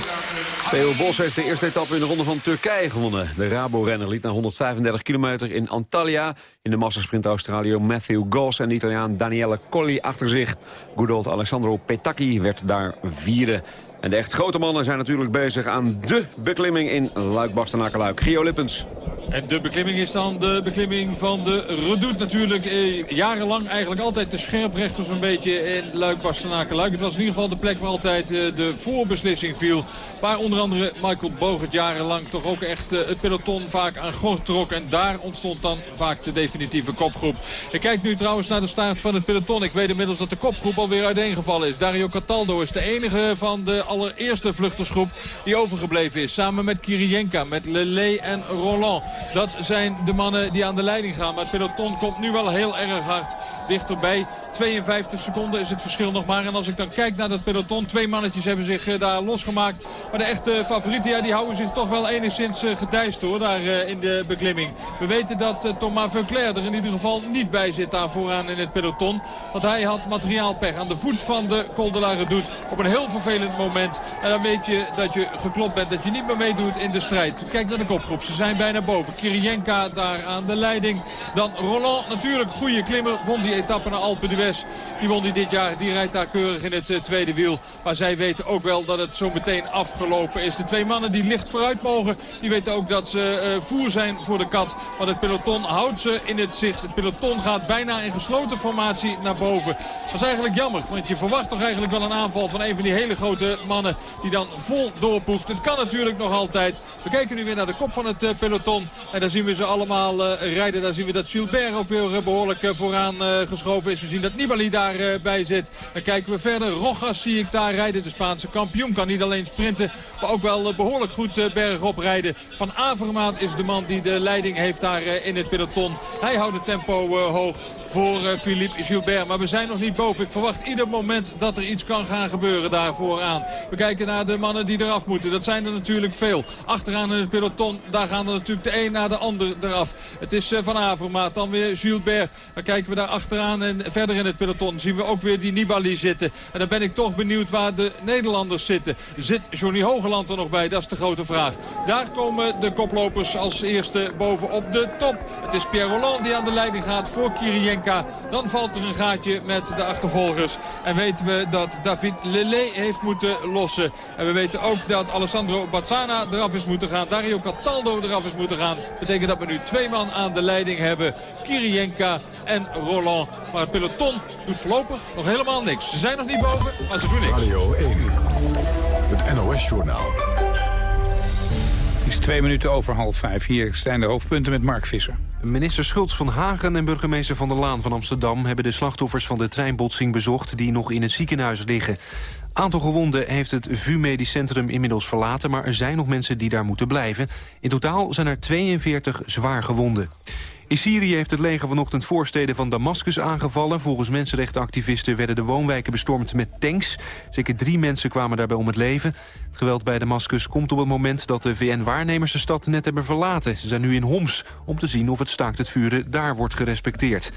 Speaker 12: Theo Bos heeft de eerste etappe in de ronde van Turkije gewonnen. De Rabo-renner liet na 135 kilometer in Antalya... in de massasprint Australië Matthew Goss en de Italiaan Daniele Colli achter zich. Good Alessandro Petacchi werd daar vierde. En de echt grote mannen zijn natuurlijk bezig aan de beklimming in Luik-Bastenaken-Luik. Gio Lippens.
Speaker 16: En de beklimming is dan de beklimming van de Redoute natuurlijk. Eh, jarenlang eigenlijk altijd de scherprechter zo'n beetje in Luik-Bastenaken-Luik. Het was in ieder geval de plek waar altijd eh, de voorbeslissing viel. Waar onder andere Michael Bogert jarenlang toch ook echt eh, het peloton vaak aan gort trok. En daar ontstond dan vaak de definitieve kopgroep. Ik kijk nu trouwens naar de staart van het peloton. Ik weet inmiddels dat de kopgroep alweer uiteengevallen is. Dario Cataldo is de enige van de allereerste vluchtersgroep die overgebleven is. Samen met Kirienka, met Lele en Roland. Dat zijn de mannen die aan de leiding gaan. Maar het peloton komt nu wel heel erg hard dichterbij. 52 seconden is het verschil nog maar. En als ik dan kijk naar dat peloton, twee mannetjes hebben zich uh, daar losgemaakt. Maar de echte favorieten, ja, die houden zich toch wel enigszins uh, gedijst hoor, daar uh, in de beklimming. We weten dat Thomas Veuclair er in ieder geval niet bij zit daar vooraan in het peloton. Want hij had materiaalpech aan de voet van de Col de la Redoute op een heel vervelend moment. En dan weet je dat je geklopt bent, dat je niet meer meedoet in de strijd. Kijk naar de kopgroep, ze zijn bijna boven. Kirienka daar aan de leiding. Dan Roland, natuurlijk goede klimmer, won die etappe naar Alpe d'Huez. Die won die dit jaar. Die rijdt daar keurig in het uh, tweede wiel. Maar zij weten ook wel dat het zo meteen afgelopen is. De twee mannen die licht vooruit mogen. Die weten ook dat ze uh, voer zijn voor de kat. Want het peloton houdt ze in het zicht. Het peloton gaat bijna in gesloten formatie naar boven. Dat is eigenlijk jammer. Want je verwacht toch eigenlijk wel een aanval van een van die hele grote mannen. Die dan vol doorpoeft. Het kan natuurlijk nog altijd. We kijken nu weer naar de kop van het uh, peloton. En daar zien we ze allemaal rijden. Daar zien we dat Gilbert ook weer behoorlijk vooraan geschoven is. We zien dat Nibali daarbij zit. Dan kijken we verder. Rogas zie ik daar rijden. De Spaanse kampioen kan niet alleen sprinten. Maar ook wel behoorlijk goed bergop rijden. Van Avermaat is de man die de leiding heeft daar in het peloton. Hij houdt het tempo hoog voor uh, Philippe Gilbert. Maar we zijn nog niet boven. Ik verwacht ieder moment dat er iets kan gaan gebeuren daar vooraan. We kijken naar de mannen die eraf moeten. Dat zijn er natuurlijk veel. Achteraan in het peloton, daar gaan er natuurlijk de een naar de ander eraf. Het is uh, Van Avermaat, dan weer Gilbert. Dan kijken we daar achteraan en verder in het peloton zien we ook weer die Nibali zitten. En dan ben ik toch benieuwd waar de Nederlanders zitten. Zit Johnny Hogeland er nog bij? Dat is de grote vraag. Daar komen de koplopers als eerste boven op de top. Het is Pierre Roland die aan de leiding gaat voor Kirienko. Dan valt er een gaatje met de achtervolgers. En weten we dat David Lele heeft moeten lossen. En we weten ook dat Alessandro Bazzana eraf is moeten gaan. Dario Cataldo eraf is moeten gaan. betekent dat we nu twee man aan de leiding hebben. Kirienka en Roland. Maar het peloton doet voorlopig nog helemaal niks. Ze zijn nog niet boven, maar ze doen niks.
Speaker 1: Radio 1, het NOS-journaal.
Speaker 14: Het is twee minuten over half vijf. Hier zijn de hoofdpunten met Mark Visser.
Speaker 2: Minister Schultz van Hagen en burgemeester Van der Laan van Amsterdam... hebben de slachtoffers van de treinbotsing bezocht die nog in het ziekenhuis liggen. Aantal gewonden heeft het VU Medisch Centrum inmiddels verlaten... maar er zijn nog mensen die daar moeten blijven. In totaal zijn er 42 zwaar gewonden. In Syrië heeft het leger vanochtend voorsteden van Damascus aangevallen. Volgens mensenrechtenactivisten werden de woonwijken bestormd met tanks. Zeker drie mensen kwamen daarbij om het leven. Het geweld bij Damascus komt op het moment dat de VN-waarnemers de stad net hebben verlaten. Ze zijn nu in Homs om te zien of het staakt het vuren daar wordt gerespecteerd.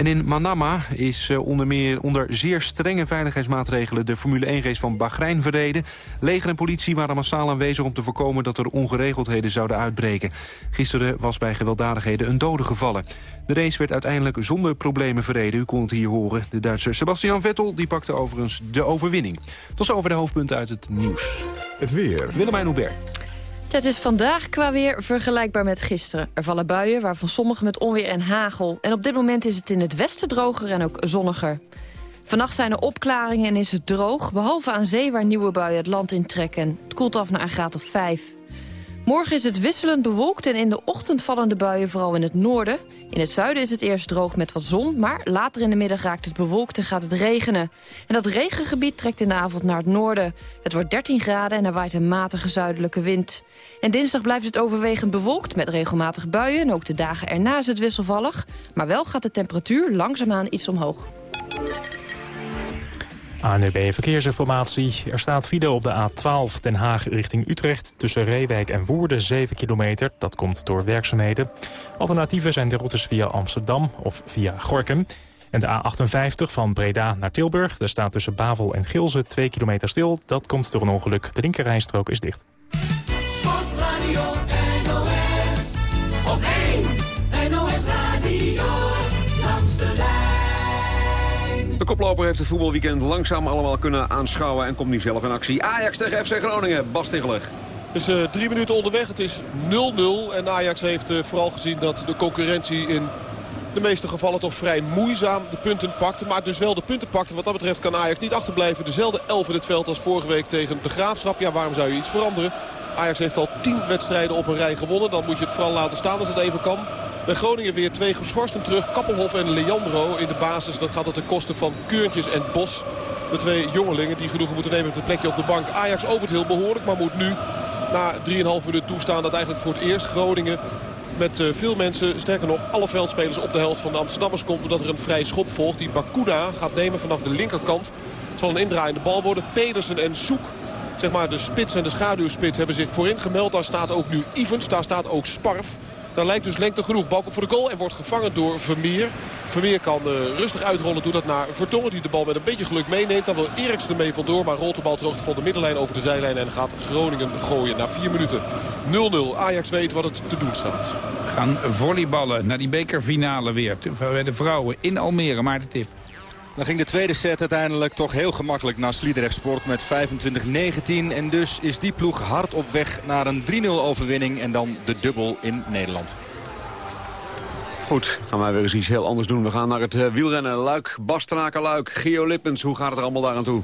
Speaker 2: En in Manama is onder meer onder zeer strenge veiligheidsmaatregelen... de Formule 1-race van Bahrein verreden. Leger en politie waren massaal aanwezig om te voorkomen... dat er ongeregeldheden zouden uitbreken. Gisteren was bij gewelddadigheden een dode gevallen. De race werd uiteindelijk zonder problemen verreden. U kon het hier horen. De Duitser Sebastian Vettel die pakte overigens de overwinning. Tot zover de hoofdpunten uit het nieuws.
Speaker 1: Het weer.
Speaker 2: Willemijn Hubert.
Speaker 20: Het is vandaag qua weer vergelijkbaar met gisteren. Er vallen buien, waarvan sommige met onweer en hagel. En op dit moment is het in het westen droger en ook zonniger. Vannacht zijn er opklaringen en is het droog, behalve aan zee waar nieuwe buien het land intrekken. Het koelt af naar een graad of 5. Morgen is het wisselend bewolkt en in de ochtend vallen de buien vooral in het noorden. In het zuiden is het eerst droog met wat zon, maar later in de middag raakt het bewolkt en gaat het regenen. En dat regengebied trekt in de avond naar het noorden. Het wordt 13 graden en er waait een matige zuidelijke wind. En dinsdag blijft het overwegend bewolkt met regelmatig buien... en ook de dagen erna is het wisselvallig. Maar wel gaat de temperatuur langzaamaan iets omhoog.
Speaker 4: ANUB Verkeersinformatie. Er staat file op de A12 Den Haag richting Utrecht... tussen Reewijk en Woerden, 7 kilometer. Dat komt door werkzaamheden. Alternatieven zijn de routes via Amsterdam of via Gorkum. En de A58 van Breda naar Tilburg. Daar staat tussen Bavel en Gilze 2 kilometer stil. Dat komt door een ongeluk. De linkerrijstrook is dicht.
Speaker 21: Sportradio NOS op 1 NOS Radio. De
Speaker 12: koploper heeft het voetbalweekend langzaam allemaal kunnen aanschouwen... en komt nu zelf in actie. Ajax tegen FC Groningen. Bas Ticheler.
Speaker 22: Het is uh, drie minuten onderweg. Het is 0-0. En Ajax heeft uh, vooral gezien dat de concurrentie in de meeste gevallen toch vrij moeizaam de punten pakte. Maar dus wel de punten pakte. Wat dat betreft kan Ajax niet achterblijven. Dezelfde elf in het veld als vorige week tegen de Graafschap. Ja, waarom zou je iets veranderen? Ajax heeft al tien wedstrijden op een rij gewonnen. Dan moet je het vooral laten staan als het even kan. Bij Groningen weer twee geschorsten terug. Kappelhof en Leandro in de basis. Dat gaat ten koste van Keurtjes en Bos. De twee jongelingen die genoegen moeten nemen met een plekje op de bank. Ajax opent heel behoorlijk, maar moet nu na 3,5 minuten toestaan dat eigenlijk voor het eerst Groningen met eh, veel mensen. Sterker nog, alle veldspelers op de helft van de Amsterdammers komt. Omdat er een vrije schop volgt die Bakuda gaat nemen vanaf de linkerkant. Het zal een indraaiende bal worden. Pedersen en Soek zeg maar, de spits en de schaduwspits hebben zich voorin gemeld. Daar staat ook nu Evans, daar staat ook Sparf. Daar lijkt dus lengte genoeg. Balkop voor de goal en wordt gevangen door Vermeer. Vermeer kan uh, rustig uitrollen. Doet dat naar Vertongen die de bal met een beetje geluk meeneemt. Dan wil Eriksen ermee vandoor. Maar rolt de bal terug van de middenlijn over de zijlijn. En gaat Groningen gooien na vier minuten. 0-0. Ajax weet wat het te doen staat.
Speaker 14: Gaan volleyballen naar die bekerfinale weer. De vrouwen in Almere. Maar de tip.
Speaker 17: Dan ging de tweede set uiteindelijk toch heel gemakkelijk naar Sliedrecht Sport met 25-19. En dus is die ploeg hard op weg naar een 3-0 overwinning en dan de dubbel in Nederland.
Speaker 12: Goed, gaan wij weer eens iets heel anders doen. We gaan naar het uh, wielrennen. Luik, Bastenaken Luik, Gio Lippens. Hoe gaat het er allemaal daar aan toe?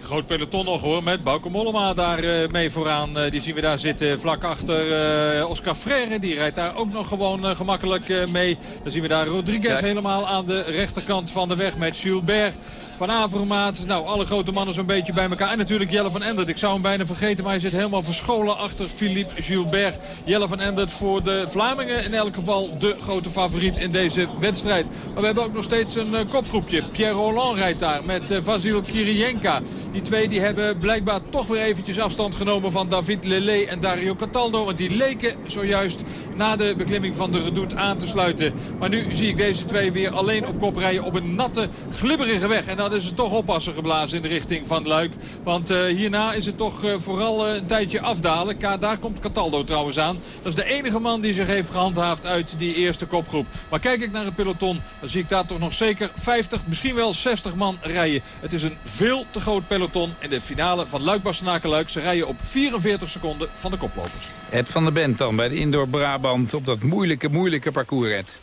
Speaker 16: Groot peloton nog hoor, met Bauke Mollema daar uh, mee vooraan. Uh, die zien we daar zitten vlak achter uh, Oscar Freire. Die rijdt daar ook nog gewoon gemakkelijk mee. Dan zien we daar Rodriguez helemaal aan de rechterkant van de weg met Gilbert. Van Avermaat, nou alle grote mannen zo'n beetje bij elkaar. En natuurlijk Jelle van Endert. Ik zou hem bijna vergeten, maar hij zit helemaal verscholen achter Philippe Gilbert. Jelle van Endert voor de Vlamingen in elk geval de grote favoriet in deze wedstrijd. Maar we hebben ook nog steeds een kopgroepje. Pierre Roland rijdt daar met Vasil Kirienka. Die twee die hebben blijkbaar toch weer eventjes afstand genomen van David Lele en Dario Cataldo. Want die leken zojuist na de beklimming van de Redoute aan te sluiten. Maar nu zie ik deze twee weer alleen op kop rijden op een natte, glibberige weg. En dan is het toch oppassen geblazen in de richting van Luik. Want uh, hierna is het toch uh, vooral uh, een tijdje afdalen. Daar komt Cataldo trouwens aan. Dat is de enige man die zich heeft gehandhaafd uit die eerste kopgroep. Maar kijk ik naar het peloton, dan zie ik daar toch nog zeker 50, misschien wel 60 man rijden. Het is een veel te groot peloton in de finale van Luik-Bastenaken-Luik. Ze rijden op 44 seconden van de koplopers.
Speaker 14: Ed van der Bent dan bij de Indoor Brabant op dat moeilijke, moeilijke parcours, Ed.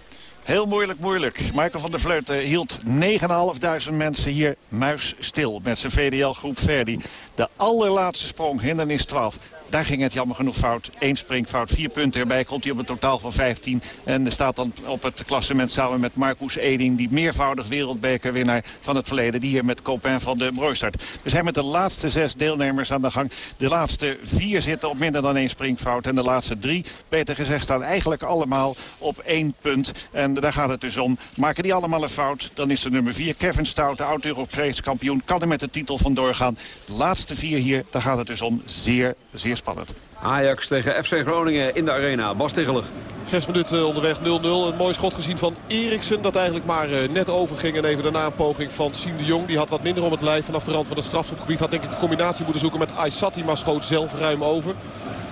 Speaker 19: Heel moeilijk, moeilijk. Michael van der Vleuten hield 9.500 mensen hier muisstil met zijn VDL-groep Verdi. De allerlaatste sprong, hindernis 12. Daar ging het jammer genoeg fout. Eén springfout, vier punten erbij. Komt hij op een totaal van 15. En staat dan op het klassement samen met Marcus Eding... die meervoudig wereldbekerwinnaar van het verleden. Die hier met Copin van de Brooi start. We zijn met de laatste zes deelnemers aan de gang. De laatste vier zitten op minder dan één springfout. En de laatste drie, beter gezegd, staan eigenlijk allemaal op één punt. En daar gaat het dus om. Maken die allemaal een fout, dan is de nummer vier Kevin Stout, de oud-Europees kampioen. Kan er met de titel van doorgaan. De laatste vier hier, daar gaat het dus om. Zeer, zeer spannend.
Speaker 12: Ajax tegen FC Groningen in de arena. Bas Tichelig.
Speaker 22: Zes minuten onderweg 0-0. Een mooi schot gezien van Eriksen. Dat eigenlijk maar net overging. En even daarna een poging van Siem de Jong. Die had wat minder om het lijf vanaf de rand van het strafschopgebied. Had denk ik de combinatie moeten zoeken met Aysati. Maar schoot zelf ruim over.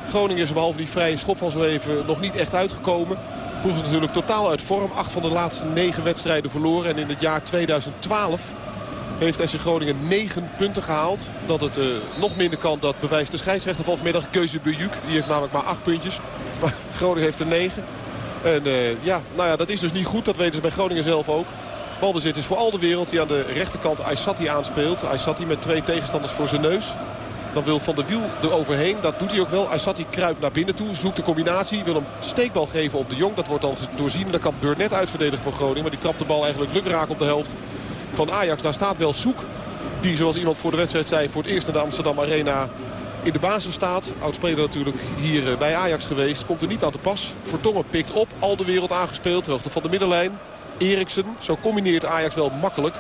Speaker 22: Groningen is behalve die vrije schop van zo even nog niet echt uitgekomen. Ploeg is natuurlijk totaal uit vorm. Acht van de laatste negen wedstrijden verloren. En in het jaar 2012 heeft FC Groningen 9 punten gehaald. Dat het uh, nog minder kan, dat bewijst de scheidsrechter van vanmiddag. Keuze Bujuk, die heeft namelijk maar 8 puntjes. (laughs) Maar Groningen heeft er 9. En uh, ja, nou ja, dat is dus niet goed. Dat weten ze bij Groningen zelf ook. Balbezit is voor al de wereld die aan de rechterkant Aysati aanspeelt. Aysati met twee tegenstanders voor zijn neus. Dan wil Van der Wiel er overheen. Dat doet hij ook wel. Aysati kruipt naar binnen toe. Zoekt de combinatie. Wil hem steekbal geven op de Jong. Dat wordt dan doorzien. Dan kan Burnett uitverdedigen voor Groningen. Maar die trapt de bal eigenlijk lukraak op de helft van Ajax. Daar staat wel Soek. Die zoals iemand voor de wedstrijd zei voor het eerst in de Amsterdam Arena in de basis staat. Oudspeler natuurlijk hier bij Ajax geweest. Komt er niet aan te pas. Vertongen pikt op. Al de wereld aangespeeld. Hoogte van de middenlijn. Eriksen. Zo combineert Ajax wel makkelijk.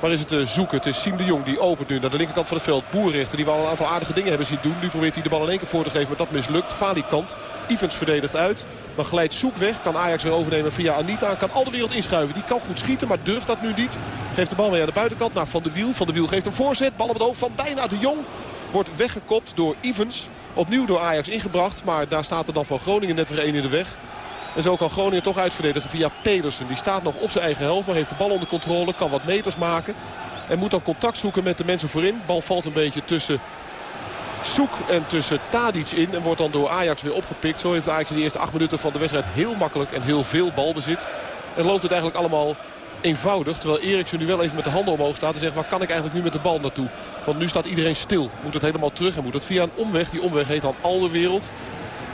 Speaker 22: Maar is het uh, zoeken. Het is Siem de Jong die opent nu naar de linkerkant van het veld. Boerrichter die we al een aantal aardige dingen hebben zien doen. Nu probeert hij de bal in één keer voor te geven. Maar dat mislukt. Falikant. Evans verdedigt uit. Dan glijdt Zoek weg. Kan Ajax weer overnemen via Anita. Kan al de wereld inschuiven. Die kan goed schieten. Maar durft dat nu niet. Geeft de bal mee aan de buitenkant naar Van de Wiel. Van de Wiel geeft een voorzet. Bal op het hoofd van bijna de Jong. Wordt weggekopt door Evans. Opnieuw door Ajax ingebracht. Maar daar staat er dan van Groningen net weer één in de weg. En zo kan Groningen toch uitverdedigen via Pedersen. Die staat nog op zijn eigen helft, maar heeft de bal onder controle. Kan wat meters maken. En moet dan contact zoeken met de mensen voorin. Bal valt een beetje tussen Soek en tussen Tadic in. En wordt dan door Ajax weer opgepikt. Zo heeft Ajax in de eerste acht minuten van de wedstrijd heel makkelijk en heel veel balbezit. En loopt het eigenlijk allemaal eenvoudig. Terwijl Eriksen nu wel even met de handen omhoog staat en zegt... waar kan ik eigenlijk nu met de bal naartoe? Want nu staat iedereen stil. Moet het helemaal terug en moet het via een omweg. Die omweg heet dan al de wereld.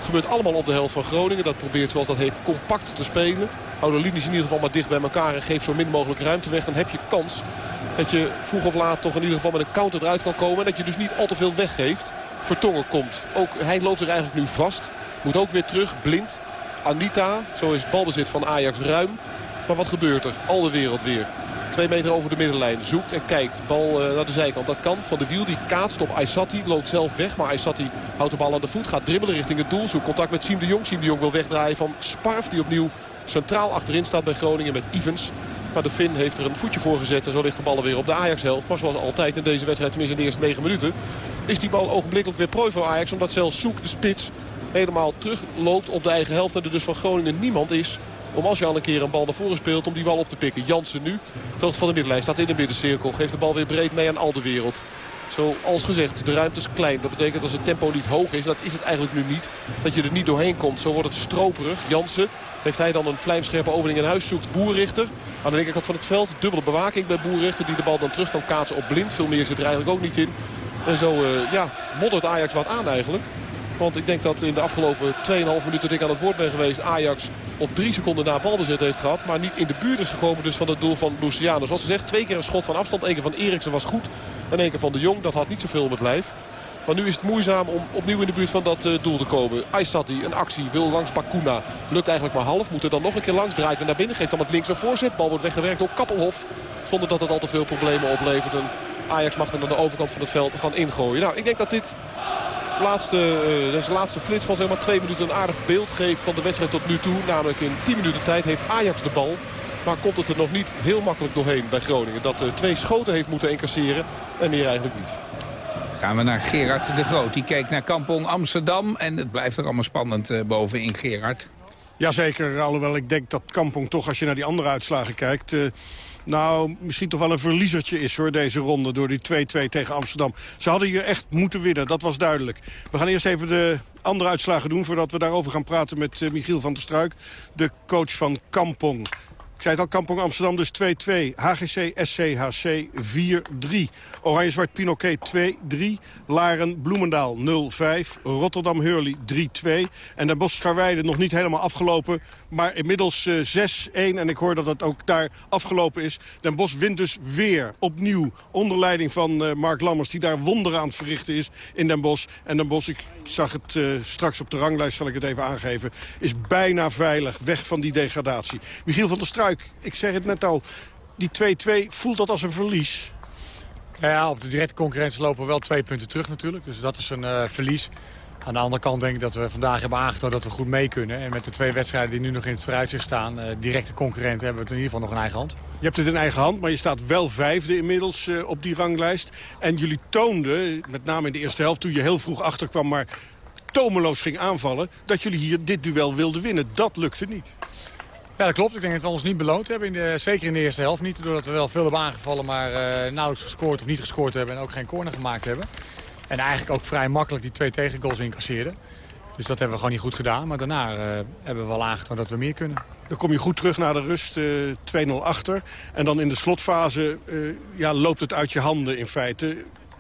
Speaker 22: Het gebeurt allemaal op de helft van Groningen. Dat probeert zoals dat heet compact te spelen. Hou de linies in ieder geval maar dicht bij elkaar en geef zo min mogelijk ruimte weg. Dan heb je kans dat je vroeg of laat toch in ieder geval met een counter eruit kan komen. En dat je dus niet al te veel weggeeft. Vertongen komt. Ook hij loopt er eigenlijk nu vast. Moet ook weer terug, blind. Anita. Zo is balbezit van Ajax ruim. Maar wat gebeurt er? Al de wereld weer. Twee meter over de middenlijn. Zoekt en kijkt. Bal uh, naar de zijkant. Dat kan. Van de Wiel die kaatst op Aysati. Loopt zelf weg. Maar Aysati houdt de bal aan de voet. Gaat dribbelen richting het doel. Zoekt contact met Siem de Jong. Siem de Jong wil wegdraaien van Sparf. Die opnieuw centraal achterin staat bij Groningen met Ivens. Maar de Fin heeft er een voetje voor gezet. En zo ligt de bal weer op de Ajax-helft. Maar zoals altijd in deze wedstrijd, tenminste in de eerste 9 minuten... is die bal ogenblikkelijk weer prooi voor Ajax. Omdat zelfs Zoek, de spits, helemaal terugloopt op de eigen helft. En er dus van Groningen niemand is om als je al een keer een bal naar voren speelt om die bal op te pikken. Jansen nu, hoogte van de middenlijn, staat in de middencirkel. Geeft de bal weer breed mee aan al de wereld. Zoals gezegd, de ruimte is klein. Dat betekent als het tempo niet hoog is, dat is het eigenlijk nu niet. Dat je er niet doorheen komt. Zo wordt het stroperig. Jansen heeft hij dan een vlijmscherpe opening in huis. Zoekt Boerrichter aan de linkerkant van het veld. Dubbele bewaking bij Boerrichter die de bal dan terug kan kaatsen op blind. Veel meer zit er eigenlijk ook niet in. En zo uh, ja, moddert Ajax wat aan eigenlijk. Want ik denk dat in de afgelopen 2,5 minuten dat ik aan het woord ben geweest... Ajax op drie seconden na balbezit heeft gehad. Maar niet in de buurt is gekomen dus van het doel van Luciano. Zoals gezegd, twee keer een schot van afstand. Eén keer van Eriksen was goed en één keer van de Jong. Dat had niet zoveel om het lijf. Maar nu is het moeizaam om opnieuw in de buurt van dat uh, doel te komen. Aysati, een actie, wil langs Bakuna. Lukt eigenlijk maar half. Moet er dan nog een keer langs. Draait weer naar binnen. Geeft dan met links een voorzet. Bal wordt weggewerkt door Kappelhof. Zonder dat het al te veel problemen oplevert. En Ajax mag dan aan de overkant van het veld gaan ingooien. Nou, ik denk dat dit laatste, uh, deze laatste flits van zeg maar twee minuten een aardig beeld geeft van de wedstrijd tot nu toe. Namelijk in 10 minuten tijd heeft Ajax de bal. Maar komt het er nog niet heel makkelijk doorheen bij Groningen. Dat twee schoten heeft moeten incasseren en meer eigenlijk niet.
Speaker 14: Gaan we naar Gerard de Groot. Die kijkt naar Kampong Amsterdam. En het blijft er allemaal spannend uh, bovenin, Gerard.
Speaker 18: Jazeker, alhoewel ik denk dat Kampong toch, als je naar die andere uitslagen kijkt... Uh, nou, misschien toch wel een verliezertje is hoor, deze ronde... door die 2-2 tegen Amsterdam. Ze hadden hier echt moeten winnen, dat was duidelijk. We gaan eerst even de andere uitslagen doen... voordat we daarover gaan praten met uh, Michiel van der Struik... de coach van Kampong. Ik zei het al, Kampong Amsterdam dus 2-2. HGC SCHC 4-3. Oranje-Zwart Pinoquet 2-3. Laren Bloemendaal 0-5. Rotterdam Hurley 3-2. En Den Bosch Scharweide nog niet helemaal afgelopen. Maar inmiddels uh, 6-1. En ik hoor dat het ook daar afgelopen is. Den Bosch wint dus weer opnieuw. Onder leiding van uh, Mark Lammers. Die daar wonderen aan het verrichten is in Den Bosch. En Den Bosch, ik zag het uh, straks op de ranglijst, zal ik het even aangeven. Is bijna veilig. Weg van die degradatie. Michiel van der Struik, ik zeg het net al. Die 2-2, voelt dat als een verlies?
Speaker 23: Ja, op de directe concurrentie lopen we wel twee punten terug natuurlijk. Dus dat is een verlies. Aan de andere kant denk ik dat we vandaag hebben aangetoond dat we goed mee kunnen. En met de twee wedstrijden die nu nog in het vooruitzicht staan... Uh, directe concurrenten hebben we het in ieder geval nog in eigen hand.
Speaker 18: Je hebt het in eigen hand, maar je staat wel vijfde inmiddels uh, op die ranglijst. En jullie toonden, met name in de eerste helft... toen je heel vroeg achterkwam, maar tomeloos ging aanvallen... dat jullie hier dit duel wilden winnen. Dat lukte niet.
Speaker 23: Ja, dat klopt. Ik denk dat we ons niet beloond hebben. In de, zeker in de eerste helft niet. Doordat we wel veel hebben aangevallen, maar uh, nauwelijks gescoord of niet gescoord hebben. En ook geen corner gemaakt hebben. En eigenlijk ook vrij makkelijk die twee tegengoals incasseerden. Dus dat hebben we gewoon niet goed gedaan. Maar daarna uh, hebben we wel aangetoond dat we meer kunnen.
Speaker 18: Dan kom je goed terug naar de rust, uh, 2-0 achter. En dan in de slotfase uh, ja, loopt het uit je handen in feite.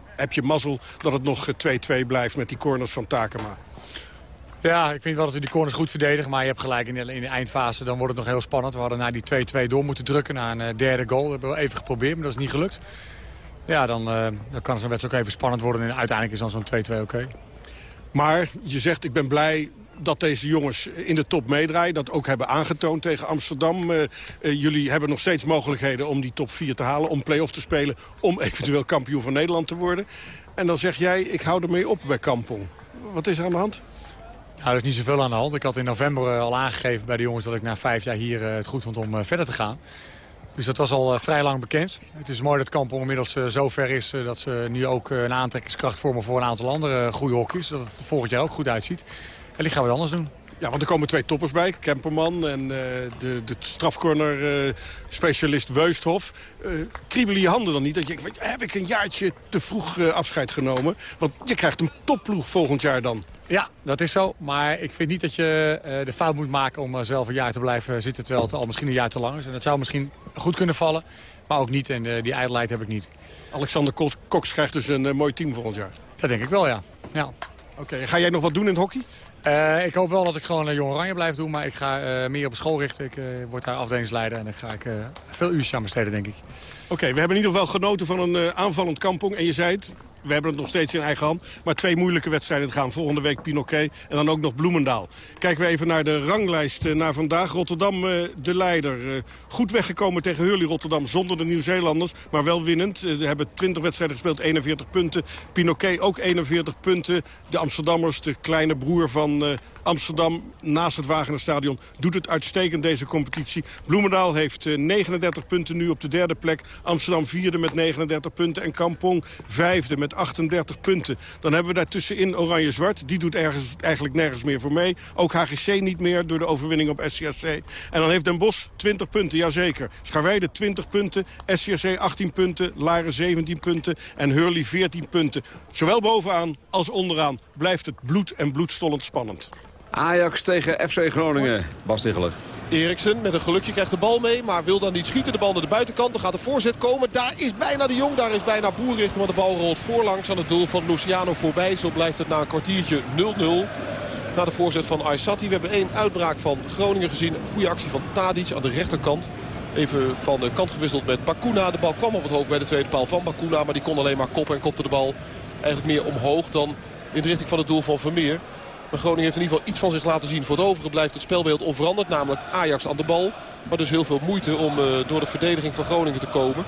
Speaker 18: Heb je mazzel dat het nog 2-2 blijft met die corners van Takema.
Speaker 23: Ja, ik vind wel dat we die corners goed verdedigen. Maar je hebt gelijk, in de, in de eindfase dan wordt het nog heel spannend. We hadden na die 2-2 door moeten drukken naar een derde goal. Dat hebben we even geprobeerd, maar dat is niet gelukt. Ja, dan, uh, dan kan zo'n wedstrijd ook even spannend worden. En uiteindelijk is dan zo'n 2-2 oké. Okay.
Speaker 18: Maar je zegt, ik ben blij dat deze jongens in de top meedraaien. Dat ook hebben aangetoond tegen Amsterdam. Uh, uh, jullie hebben nog steeds mogelijkheden om die top 4 te halen. Om play-off te spelen. Om (laughs) eventueel kampioen van Nederland te worden. En dan zeg jij, ik hou ermee op bij Kampong. Wat is er aan de hand?
Speaker 23: Nou, er is niet zoveel aan de hand. Ik had in november al aangegeven bij de jongens dat ik na vijf jaar hier het goed vond om verder te gaan. Dus dat was al uh, vrij lang bekend. Het is mooi dat Kampong inmiddels uh, zo ver is uh, dat ze nu ook een aantrekkingskracht vormen voor een aantal andere goede hokjes. Dat het volgend jaar ook goed uitziet. En die gaan we anders doen.
Speaker 18: Ja, want er komen twee toppers bij. Kemperman en de, de strafcorner specialist Weusthof. kriebelen je handen dan niet? Dat je heb ik een jaartje te vroeg afscheid genomen? Want je krijgt een topploeg volgend jaar dan.
Speaker 23: Ja, dat is zo. Maar ik vind niet dat je uh, de fout moet maken om uh, zelf een jaar te blijven zitten... terwijl het al misschien een jaar te lang is. En dat zou misschien goed kunnen vallen, maar ook niet. En uh, die ijdelheid heb ik niet.
Speaker 18: Alexander Cox krijgt dus een mooi team volgend jaar.
Speaker 23: Dat denk ik wel, ja. ja.
Speaker 18: Oké, okay. ga jij nog wat doen in het hockey?
Speaker 23: ik hoop wel dat ik gewoon uh, Jong Oranje blijf doen. Maar ik ga meer op school richten. Ik word daar afdelingsleider. En dan ga ik veel uurtjes aan besteden, denk ik.
Speaker 18: Oké, okay, we hebben in ieder geval genoten van een aanvallend kampong. En je zei het, we hebben het nog steeds in eigen hand. Maar twee moeilijke wedstrijden gaan. Volgende week Pinoquet en dan ook nog Bloemendaal. Kijken we even naar de ranglijst uh, naar vandaag. Rotterdam uh, de leider. Uh, goed weggekomen tegen Hurley Rotterdam zonder de Nieuw-Zeelanders. Maar wel winnend. Ze hebben 20 wedstrijden gespeeld, 41 punten. Pinoquet ook 41 punten. De Amsterdammers, de kleine broer van Amsterdam naast het Wagenerstadion doet het uitstekend deze competitie. Bloemendaal heeft 39 punten nu op de derde plek. Amsterdam vierde met 39 punten. En Kampong vijfde met 38 punten. Dan hebben we daartussenin Oranje-Zwart. Die doet ergens, eigenlijk nergens meer voor mee. Ook HGC niet meer door de overwinning op SCSC. En dan heeft Den Bosch 20 punten, jazeker. Scharweide 20 punten, SCSC 18 punten, Laren 17 punten en Hurley 14 punten. Zowel bovenaan als onderaan blijft het bloed en bloedstollend spannend.
Speaker 12: Ajax tegen FC Groningen. Bas Tichelig.
Speaker 22: Eriksen met een gelukje krijgt de bal mee, maar wil dan niet schieten. De bal naar de buitenkant, dan gaat de voorzet komen. Daar is bijna de Jong, daar is bijna Boerrichter. Maar de bal rolt voorlangs aan het doel van Luciano voorbij. Zo blijft het na een kwartiertje 0-0. Na de voorzet van Aysati. We hebben één uitbraak van Groningen gezien. Goede actie van Tadic aan de rechterkant. Even van de kant gewisseld met Bakuna. De bal kwam op het hoofd bij de tweede paal van Bakuna. Maar die kon alleen maar koppen en kopte de bal eigenlijk meer omhoog dan in de richting van het doel van Vermeer. Maar Groningen heeft in ieder geval iets van zich laten zien. Voor het overige blijft het spelbeeld onveranderd. Namelijk Ajax aan de bal. Maar dus heel veel moeite om uh, door de verdediging van Groningen te komen.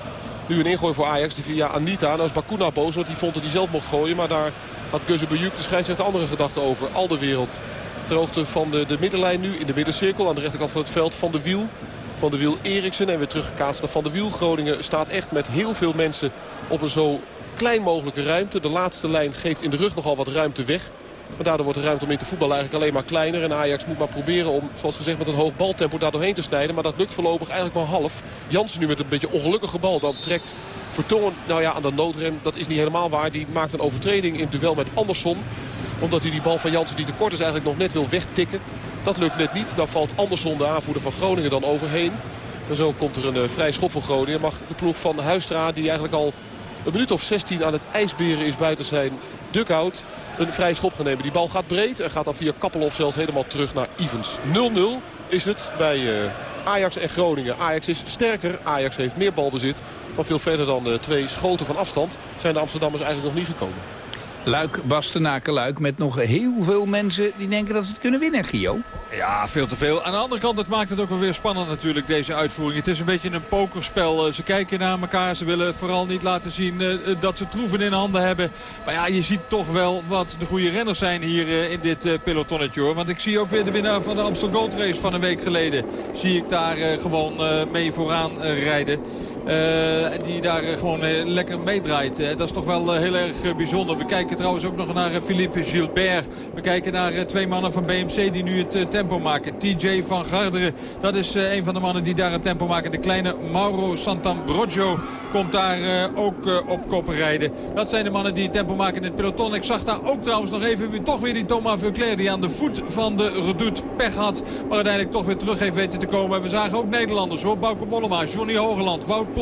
Speaker 22: Nu een ingooi voor Ajax die via Anita. Nou is Bakuna boos, want die vond dat hij zelf mocht gooien. Maar daar had Geuze de scheidsrechter andere gedachten over. Al de wereld ter hoogte van de, de middenlijn nu. In de middencirkel aan de rechterkant van het veld van de wiel. Van de wiel Eriksen en weer teruggekaatst naar Van de Wiel. Groningen staat echt met heel veel mensen op een zo klein mogelijke ruimte. De laatste lijn geeft in de rug nogal wat ruimte weg. Maar daardoor wordt de ruimte om in te voetballen eigenlijk alleen maar kleiner. En Ajax moet maar proberen om, zoals gezegd, met een hoog baltempo daar doorheen te snijden. Maar dat lukt voorlopig eigenlijk maar half. Jansen nu met een beetje ongelukkige bal. Dan trekt Vertongen nou ja, aan de noodrem. Dat is niet helemaal waar. Die maakt een overtreding in duel met Andersson. Omdat hij die bal van Jansen die te kort is eigenlijk nog net wil wegtikken. Dat lukt net niet. Dan valt Andersson, de aanvoerder van Groningen, dan overheen. En zo komt er een uh, vrij schop voor Groningen. Mag de ploeg van Huistra, die eigenlijk al een minuut of 16 aan het ijsberen is buiten zijn dugout. Een vrij schop gaan nemen. Die bal gaat breed en gaat dan via Kappelhof zelfs helemaal terug naar Evans. 0-0 is het bij uh, Ajax en Groningen. Ajax is sterker. Ajax heeft meer balbezit. Maar veel verder dan uh, twee schoten van afstand zijn de Amsterdammers eigenlijk nog niet gekomen.
Speaker 14: Luik, Bastenaken, Luik met nog heel veel mensen die denken dat ze het kunnen winnen, Gio.
Speaker 16: Ja, veel te veel. Aan de andere kant, het maakt het ook wel weer spannend natuurlijk, deze uitvoering. Het is een beetje een pokerspel. Ze kijken naar elkaar, ze willen vooral niet laten zien uh, dat ze troeven in handen hebben. Maar ja, je ziet toch wel wat de goede renners zijn hier in dit pelotonnetje hoor. Want ik zie ook weer de winnaar van de Amsterdam Gold Race van een week geleden. Zie ik daar gewoon mee vooraan rijden. Uh, die daar gewoon uh, lekker meedraait. Dat is toch wel heel erg bijzonder. We kijken trouwens ook nog naar Philippe Gilbert. We kijken naar twee mannen van BMC die nu het tempo maken. TJ van Garderen, dat is een van de mannen die daar het tempo maken. De kleine Mauro Santambrogio komt daar ook op koppen rijden. Dat zijn de mannen die het tempo maken in het peloton. Ik zag daar ook trouwens nog even toch weer die Thomas Vuclair die aan de voet van de redoute pech had. Maar uiteindelijk toch weer terug heeft weten te komen. We zagen ook Nederlanders hoor. Bauke Mollema, Johnny Hogeland, Wout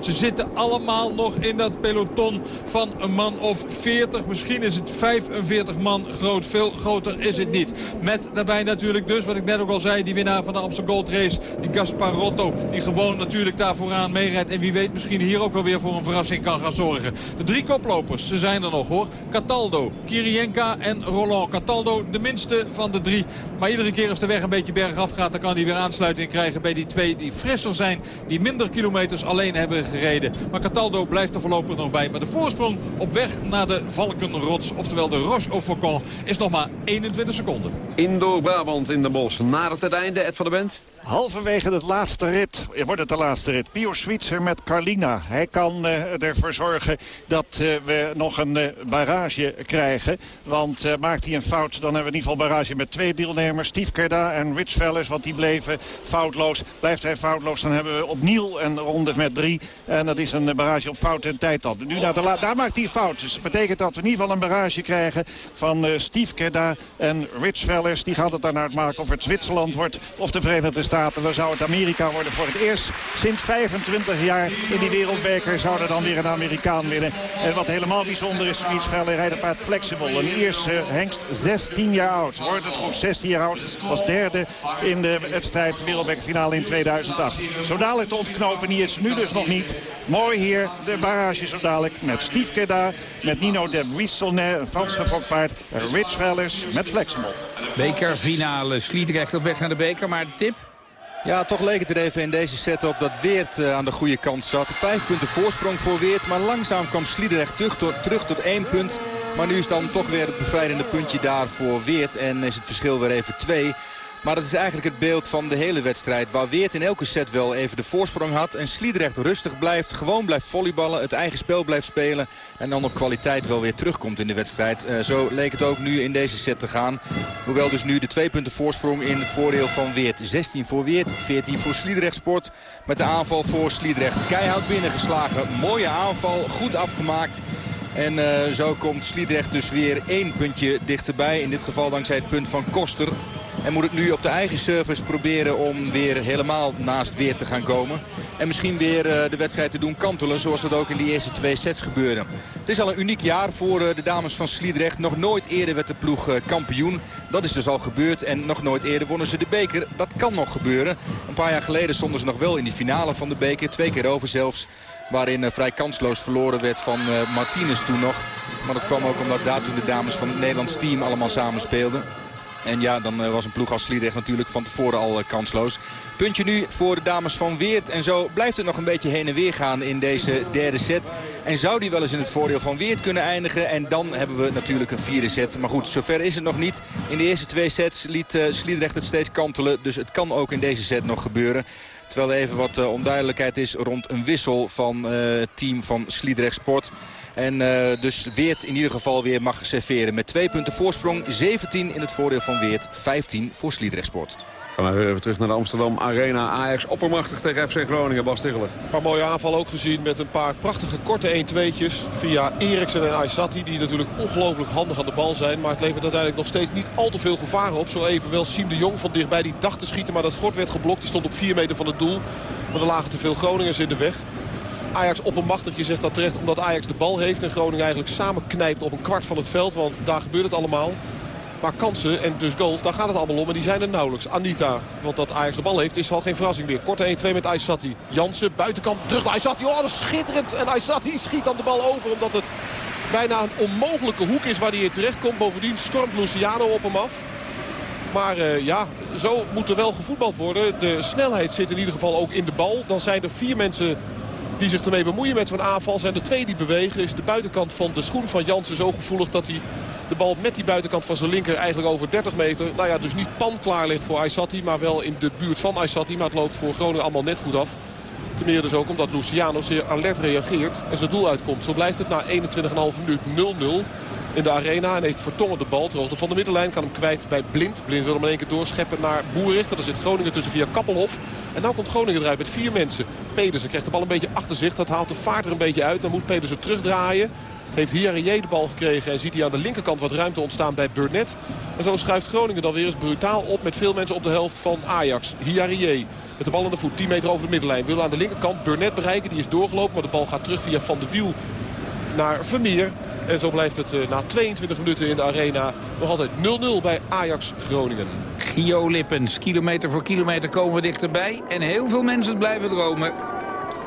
Speaker 16: ze zitten allemaal nog in dat peloton van een man of 40. Misschien is het 45 man groot. Veel groter is het niet. Met daarbij natuurlijk dus, wat ik net ook al zei, die winnaar van de Amsterdam Gold Race. Die Gasparotto, die gewoon natuurlijk daar vooraan meerijdt. En wie weet misschien hier ook wel weer voor een verrassing kan gaan zorgen. De drie koplopers, ze zijn er nog hoor. Cataldo, Kirienka en Roland. Cataldo de minste van de drie. Maar iedere keer als de weg een beetje bergaf gaat, dan kan hij weer aansluiting krijgen bij die twee die frisser zijn. Die minder kilometers alleen hebben gereden. Maar Cataldo blijft er voorlopig nog bij. Maar de voorsprong op weg naar de Valkenrots, oftewel de Roche au Faucon, is nog maar 21 seconden.
Speaker 12: Indoor-Brabant in de bos. Na het einde, Ed van de Bent.
Speaker 19: Halverwege het laatste rit, wordt het de laatste rit. Pio Switzer met Carlina. Hij kan uh, ervoor zorgen dat uh, we nog een uh, barrage krijgen. Want maakt hij een fout, dan hebben we in ieder geval barrage met twee deelnemers. Steve Kerda en Rich Vellers, want die bleven foutloos. Blijft hij foutloos, dan hebben we opnieuw een ronde met drie. En dat is een barrage op fout en tijd dan. Nu daar maakt hij fout. Dus dat betekent dat we in ieder geval een barrage krijgen van Steve Kerda en Rich Vellers. Die gaat het daarna uitmaken of het Zwitserland wordt of de Verenigde Staten Staten. Dan zou het Amerika worden voor het eerst sinds 25 jaar in die wereldbeker zou er dan weer een Amerikaan winnen. En wat helemaal bijzonder is, iets verder rijdt paard Flexible. Een Ierse hengst 16 jaar oud. Wordt het goed 16 jaar oud. Was derde in de wedstrijd wereldbekerfinale in 2008. Zo dadelijk te ontknopen, die is nu dus nog niet. Mooi hier, de barrage zo dadelijk met Steve Keda, met Nino de Buissonnet, een Frans gefokpaard, Rich Vellers met Flexible.
Speaker 14: Bekerfinale, Sliedrecht op weg naar de beker, maar de tip?
Speaker 17: Ja, toch leek het er even in deze set op dat Weert uh, aan de goede kant zat. Vijf punten voorsprong voor Weert, maar langzaam kwam Sliedrecht terug terug tot één punt. Maar nu is dan toch weer het bevrijdende puntje daar voor Weert en is het verschil weer even twee. Maar dat is eigenlijk het beeld van de hele wedstrijd. Waar Weert in elke set wel even de voorsprong had. En Sliedrecht rustig blijft, gewoon blijft volleyballen. Het eigen spel blijft spelen. En dan op kwaliteit wel weer terugkomt in de wedstrijd. Uh, zo leek het ook nu in deze set te gaan. Hoewel dus nu de twee punten voorsprong in het voordeel van Weert. 16 voor Weert, 14 voor Sliedrecht Sport. Met de aanval voor Sliedrecht. Keihard binnengeslagen. Mooie aanval, goed afgemaakt. En uh, zo komt Sliedrecht dus weer één puntje dichterbij. In dit geval dankzij het punt van Koster. En moet het nu op de eigen service proberen om weer helemaal naast weer te gaan komen. En misschien weer uh, de wedstrijd te doen kantelen zoals dat ook in die eerste twee sets gebeurde. Het is al een uniek jaar voor uh, de dames van Sliedrecht. Nog nooit eerder werd de ploeg uh, kampioen. Dat is dus al gebeurd en nog nooit eerder wonnen ze de beker. Dat kan nog gebeuren. Een paar jaar geleden stonden ze nog wel in die finale van de beker. Twee keer over zelfs. Waarin vrij kansloos verloren werd van Martinez toen nog. Maar dat kwam ook omdat daar toen de dames van het Nederlands team allemaal samen speelden. En ja, dan was een ploeg als Sliedrecht natuurlijk van tevoren al kansloos. Puntje nu voor de dames van Weert. En zo blijft het nog een beetje heen en weer gaan in deze derde set. En zou die wel eens in het voordeel van Weert kunnen eindigen. En dan hebben we natuurlijk een vierde set. Maar goed, zover is het nog niet. In de eerste twee sets liet Sliedrecht het steeds kantelen. Dus het kan ook in deze set nog gebeuren. Terwijl er even wat uh, onduidelijkheid is rond een wissel van het team van Sliedrecht Sport. En uh, dus Weert in ieder geval weer mag serveren. Met twee punten voorsprong. 17 in het voordeel van Weert. 15 voor Sliedrecht Sport.
Speaker 12: Gaan we weer even terug naar de Amsterdam Arena. Ajax oppermachtig tegen FC Groningen. Bas Ticheler.
Speaker 22: Een paar mooie aanval ook gezien met een paar prachtige korte 1-2'tjes. Via Eriksen en Aysati die natuurlijk ongelooflijk handig aan de bal zijn. Maar het levert uiteindelijk nog steeds niet al te veel gevaren op. Zo even wel Siem de Jong van dichtbij die dacht te schieten. Maar dat schot werd geblokt. Die stond op 4 meter van het doel. Maar er lagen te veel Groningers in de weg. Ajax oppermachtig, je zegt dat terecht omdat Ajax de bal heeft. En Groningen eigenlijk samenknijpt op een kwart van het veld. Want daar gebeurt het allemaal. Maar kansen en dus goals, daar gaat het allemaal om. En die zijn er nauwelijks. Anita, want dat Ajax de bal heeft, is al geen verrassing meer. Korte 1-2 met Aysati. Jansen, buitenkant, terug naar Aysati. Oh, dat is schitterend. En Aysati schiet dan de bal over omdat het bijna een onmogelijke hoek is waar hij in terecht komt. Bovendien stormt Luciano op hem af. Maar uh, ja, zo moet er wel gevoetbald worden. De snelheid zit in ieder geval ook in de bal. Dan zijn er vier mensen die zich ermee bemoeien met zo'n aanval. Zijn er twee die bewegen. Is de buitenkant van de schoen van Jansen zo gevoelig dat hij de bal met die buitenkant van zijn linker eigenlijk over 30 meter. Nou ja, dus niet pan klaar ligt voor Aysati. Maar wel in de buurt van Aysati. Maar het loopt voor Groningen allemaal net goed af. Ten meer dus ook omdat Luciano zeer alert reageert en zijn doel uitkomt. Zo blijft het na 21,5 minuut 0-0 in de arena. En heeft Vertongen de bal ter hoogte van de middenlijn. Kan hem kwijt bij Blind. Blind wil hem in één keer doorscheppen naar Boerichter. Daar zit Groningen tussen via Kappelhof. En nu komt Groningen eruit met vier mensen. Pedersen krijgt de bal een beetje achter zich. Dat haalt de vaart er een beetje uit. Dan moet Pedersen terugdraaien. Heeft Hiarie de bal gekregen en ziet hij aan de linkerkant wat ruimte ontstaan bij Burnett. En zo schuift Groningen dan weer eens brutaal op met veel mensen op de helft van Ajax. Hiarie met de bal aan de voet, 10 meter over de middenlijn. Wil aan de linkerkant Burnett bereiken, die is doorgelopen. Maar de bal gaat terug via Van de Wiel naar Vermeer. En zo blijft het na 22 minuten in de arena nog altijd 0-0 bij Ajax Groningen.
Speaker 14: Gio Lippens, kilometer voor kilometer komen we dichterbij. En heel veel mensen blijven dromen.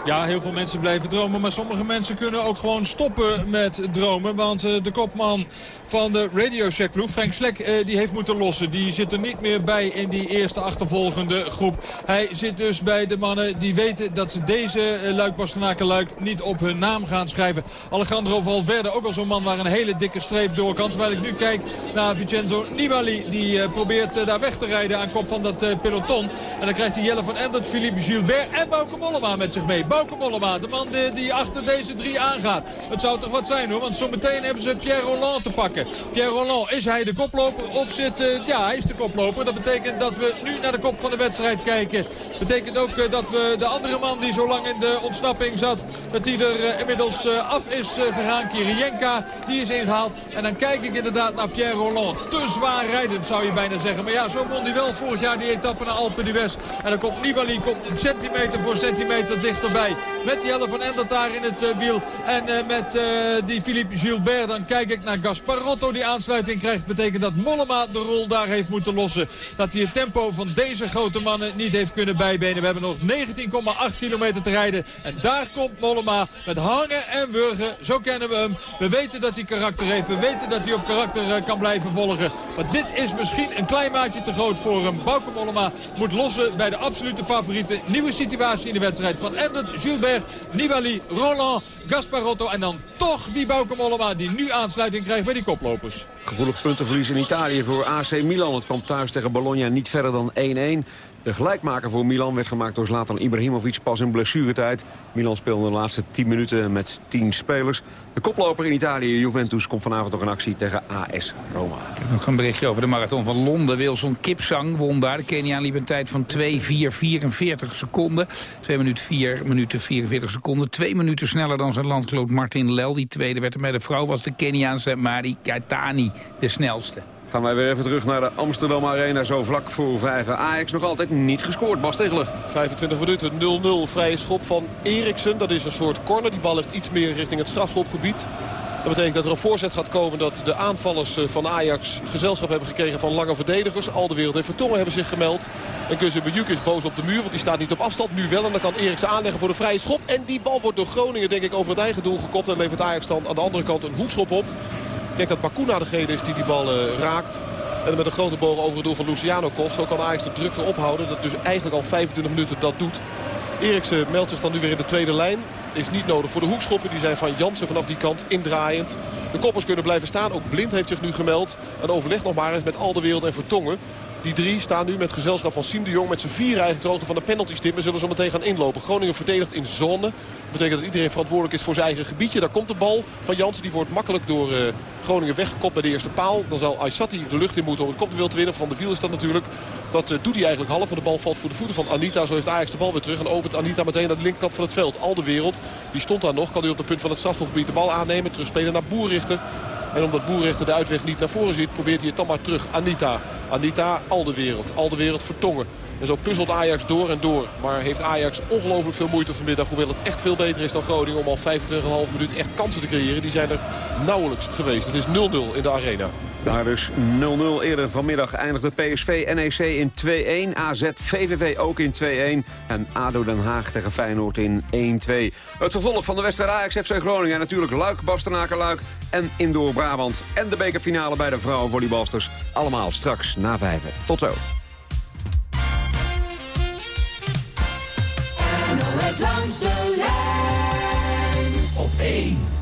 Speaker 16: Ja, heel veel mensen blijven dromen. Maar sommige mensen kunnen ook gewoon stoppen met dromen. Want uh, de kopman van de Radio Shack ploeg, Frank Slek, uh, die heeft moeten lossen. Die zit er niet meer bij in die eerste achtervolgende groep. Hij zit dus bij de mannen die weten dat ze deze uh, Luik niet op hun naam gaan schrijven. Alejandro Valverde, ook al zo'n man waar een hele dikke streep door kan. Terwijl ik nu kijk naar Vincenzo Nibali. Die probeert daar weg te rijden aan kop van dat peloton. En dan krijgt hij Jelle van Endert, Philippe Gilbert en Bauke Mollema met zich mee. Bauke Mollema, de man die, achter deze drie aangaat. Het zou toch wat zijn hoor, want zometeen hebben ze Pierre Roland te pakken. Pierre Roland, is hij de koploper of zit... Uh, ja, hij is de koploper. Dat betekent dat we nu naar de kop van de wedstrijd kijken. betekent ook uh, dat we de andere man die zo lang in de ontsnapping zat... dat die er uh, inmiddels af is gegaan. Kirienka, die is ingehaald. En dan kijk ik inderdaad naar Pierre Roland. Te zwaar rijdend zou je bijna zeggen. Maar ja, zo won hij wel vorig jaar die etappe naar Alpe d'Huez. En dan komt Nibali komt centimeter voor centimeter dichterbij. Met Jelle van Endert daar in het uh, wiel. En uh, met uh, die Philippe Gilbert. Dan kijk ik naar Gasparotto die aansluiting krijgt. Betekent dat Mollema de rol daar heeft moeten lossen. Dat hij het tempo van deze grote mannen niet heeft kunnen bijbenen. We hebben nog 19,8 kilometer te rijden. En daar komt Mollema met hangen en wurgen. Zo kennen we hem. We weten dat hij karakter heeft. We weten dat hij op karakter kan blijven volgen. Maar dit is misschien een klein maatje te groot voor hem. Bauke Mollema moet lossen bij de absolute favorieten. Nieuwe situatie in de wedstrijd van Endert, Gilbert, Nibali, Roland, Gasparotto. En dan toch die Bauke Mollema die nu aansluiting krijgt bij die koplopers.
Speaker 12: Gevoelig puntenverlies in Italië voor AC Milan. Het kwam thuis tegen Bologna niet verder dan 1-1. De gelijkmaker voor Milan werd gemaakt door Zlatan Ibrahimovic pas in blessuretijd. Milan speelde de laatste 10 minuten met 10 spelers. De koploper in Italië, Juventus, komt vanavond nog in actie tegen AS Roma.
Speaker 14: Nog een berichtje over de marathon van Londen. Wilson Kipsang won daar. De Keniaan liep een tijd van 2, 4, 44 seconden. 2 minuten 4 minuten 44 seconden. 2 minuten sneller dan zijn landgenoot Martin Lel. Die tweede werd er met de vrouw was de Keniaanse Mari Kaitani de snelste.
Speaker 12: Gaan wij weer even terug naar de Amsterdam Arena. Zo vlak voor vijf. Ajax nog altijd niet gescoord. Bas Tegeler.
Speaker 22: 25 minuten 0-0. Vrije schop van Eriksen. Dat is een soort corner. Die bal ligt iets meer richting het strafschopgebied. Dat betekent dat er een voorzet gaat komen dat de aanvallers van Ajax gezelschap hebben gekregen van lange verdedigers. Al de wereld en Vertongen hebben zich gemeld. En Kusse Bejuk is boos op de muur, want die staat niet op afstand. Nu wel en dan kan Eriksen aanleggen voor de vrije schop. En die bal wordt door Groningen denk ik over het eigen doel gekopt. En levert Ajax dan aan de andere kant een hoekschop op. Denk dat Bakuna degene is die die bal uh, raakt. En met een grote boog over het doel van Luciano kopt. Zo kan Ajax de drukte ophouden. Dat dus eigenlijk al 25 minuten dat doet. Eriksen meldt zich dan nu weer in de tweede lijn. Is niet nodig voor de hoekschoppen. Die zijn van Jansen vanaf die kant indraaiend. De koppers kunnen blijven staan. Ook Blind heeft zich nu gemeld. En overleg nog maar eens met Alderwereld en Vertongen. Die drie staan nu met gezelschap van Siem de Jong met z'n vier eigenlijk de hoogte van de penaltystip. We zullen zo meteen gaan inlopen. Groningen verdedigt in zone. Dat betekent dat iedereen verantwoordelijk is voor zijn eigen gebiedje. Daar komt de bal van Jansen. Die wordt makkelijk door uh, Groningen weggekopt bij de eerste paal. Dan zal Aysati de lucht in moeten om het kopduel te winnen. Van de Wiel is dat natuurlijk. Dat uh, doet hij eigenlijk half. Want de bal valt voor de voeten van Anita. Zo heeft Ajax de bal weer terug. En opent Anita meteen naar de linkerkant van het veld. Al de wereld. Die stond daar nog. Kan hij op de punt van het strafgebied de bal aannemen. Terugspelen naar Boerrichter. En omdat Boerrichter de uitweg niet naar voren ziet, probeert hij het dan maar terug. Anita. Anita, al de wereld. Al de wereld vertongen. En zo puzzelt Ajax door en door. Maar heeft Ajax ongelooflijk veel moeite vanmiddag. Hoewel het echt veel beter is dan Groningen om al 25,5 minuten echt kansen te creëren. Die zijn er nauwelijks geweest. Het is 0-0 in de arena.
Speaker 12: Daar dus 0-0 eerder vanmiddag eindigde PSV NEC in 2-1. AZ VVV ook in 2-1. En ADO Den Haag tegen Feyenoord in 1-2. Het vervolg van de wedstrijd Ajax FC Groningen. En natuurlijk Luik, Bastenaken, Luik en Indoor Brabant. En de bekerfinale bij de vrouwenvolleybalsters. Allemaal straks na vijven. Tot zo.
Speaker 21: langs de lijn op 1.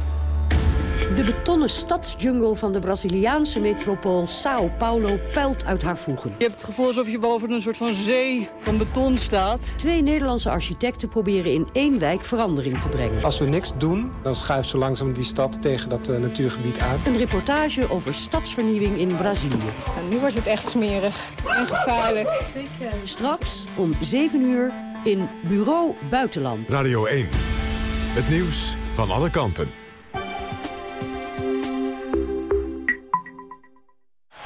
Speaker 24: De betonnen stadsjungle van de Braziliaanse metropool Sao Paulo puilt uit haar voegen.
Speaker 25: Je hebt het gevoel alsof je boven een soort van zee van beton staat.
Speaker 24: Twee Nederlandse architecten proberen in één wijk verandering te brengen.
Speaker 26: Als we niks doen, dan schuift zo langzaam die stad tegen dat uh, natuurgebied aan.
Speaker 24: Een reportage over stadsvernieuwing in Brazilië.
Speaker 25: Nou, nu wordt het echt smerig en gevaarlijk.
Speaker 24: Straks om 7 uur in Bureau Buitenland.
Speaker 1: Radio 1. Het nieuws van alle kanten.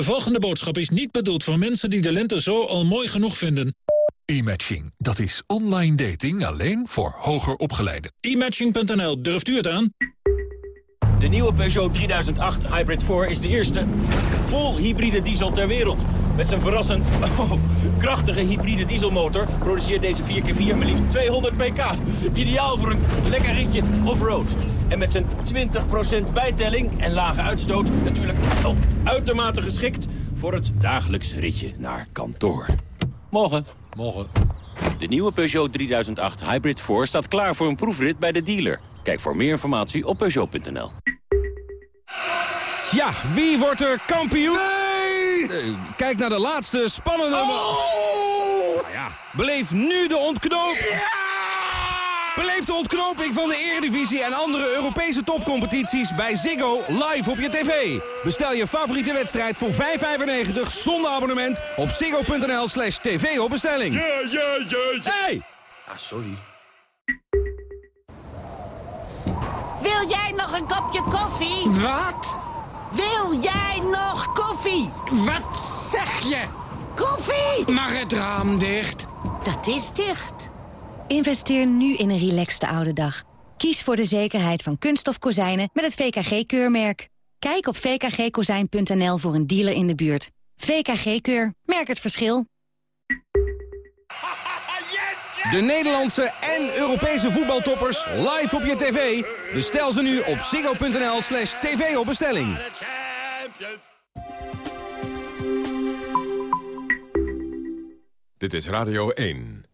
Speaker 27: De volgende boodschap is niet bedoeld voor mensen die de lente zo al mooi genoeg vinden.
Speaker 1: E-matching, dat is online dating alleen voor hoger opgeleiden.
Speaker 27: E-matching.nl, durft u het aan?
Speaker 15: De nieuwe Peugeot 3008 Hybrid 4 is de eerste vol hybride diesel ter wereld. Met zijn verrassend oh, krachtige hybride dieselmotor produceert deze 4x4 maar liefst 200 pk. Ideaal voor een lekker ritje off-road. En met zijn 20% bijtelling en lage uitstoot natuurlijk oh, uitermate geschikt voor het dagelijks ritje naar kantoor. Morgen.
Speaker 28: Morgen.
Speaker 15: De nieuwe Peugeot 3008 Hybrid 4 staat klaar voor een proefrit bij de dealer. Kijk voor meer informatie op Peugeot.nl.
Speaker 7: Ja, wie wordt er kampioen? Nee! kijk naar de laatste spannende... Oh! Ja, beleef nu de ontknoping. Beleef de ontknoping van de Eredivisie en andere Europese topcompetities bij Ziggo live op je tv. Bestel je favoriete wedstrijd voor 5,95 zonder abonnement op ziggo.nl slash tv op bestelling.
Speaker 29: Ja, ja, ja, ja.
Speaker 7: Hey! Ah, sorry.
Speaker 30: Wil jij nog een kopje koffie?
Speaker 31: Wat?
Speaker 30: Wil jij nog koffie?
Speaker 31: Wat zeg je?
Speaker 30: Koffie!
Speaker 31: Mag het raam dicht?
Speaker 30: Dat is dicht.
Speaker 32: Investeer nu in een relaxte oude dag. Kies voor de zekerheid van kunststof kozijnen met het VKG-keurmerk. Kijk op vkgkozijn.nl voor een dealer in de buurt. VKG-keur. Merk het verschil.
Speaker 7: De Nederlandse en Europese voetbaltoppers live op je tv. Bestel ze nu op ziggo.nl slash tv op bestelling.
Speaker 1: Dit is Radio 1.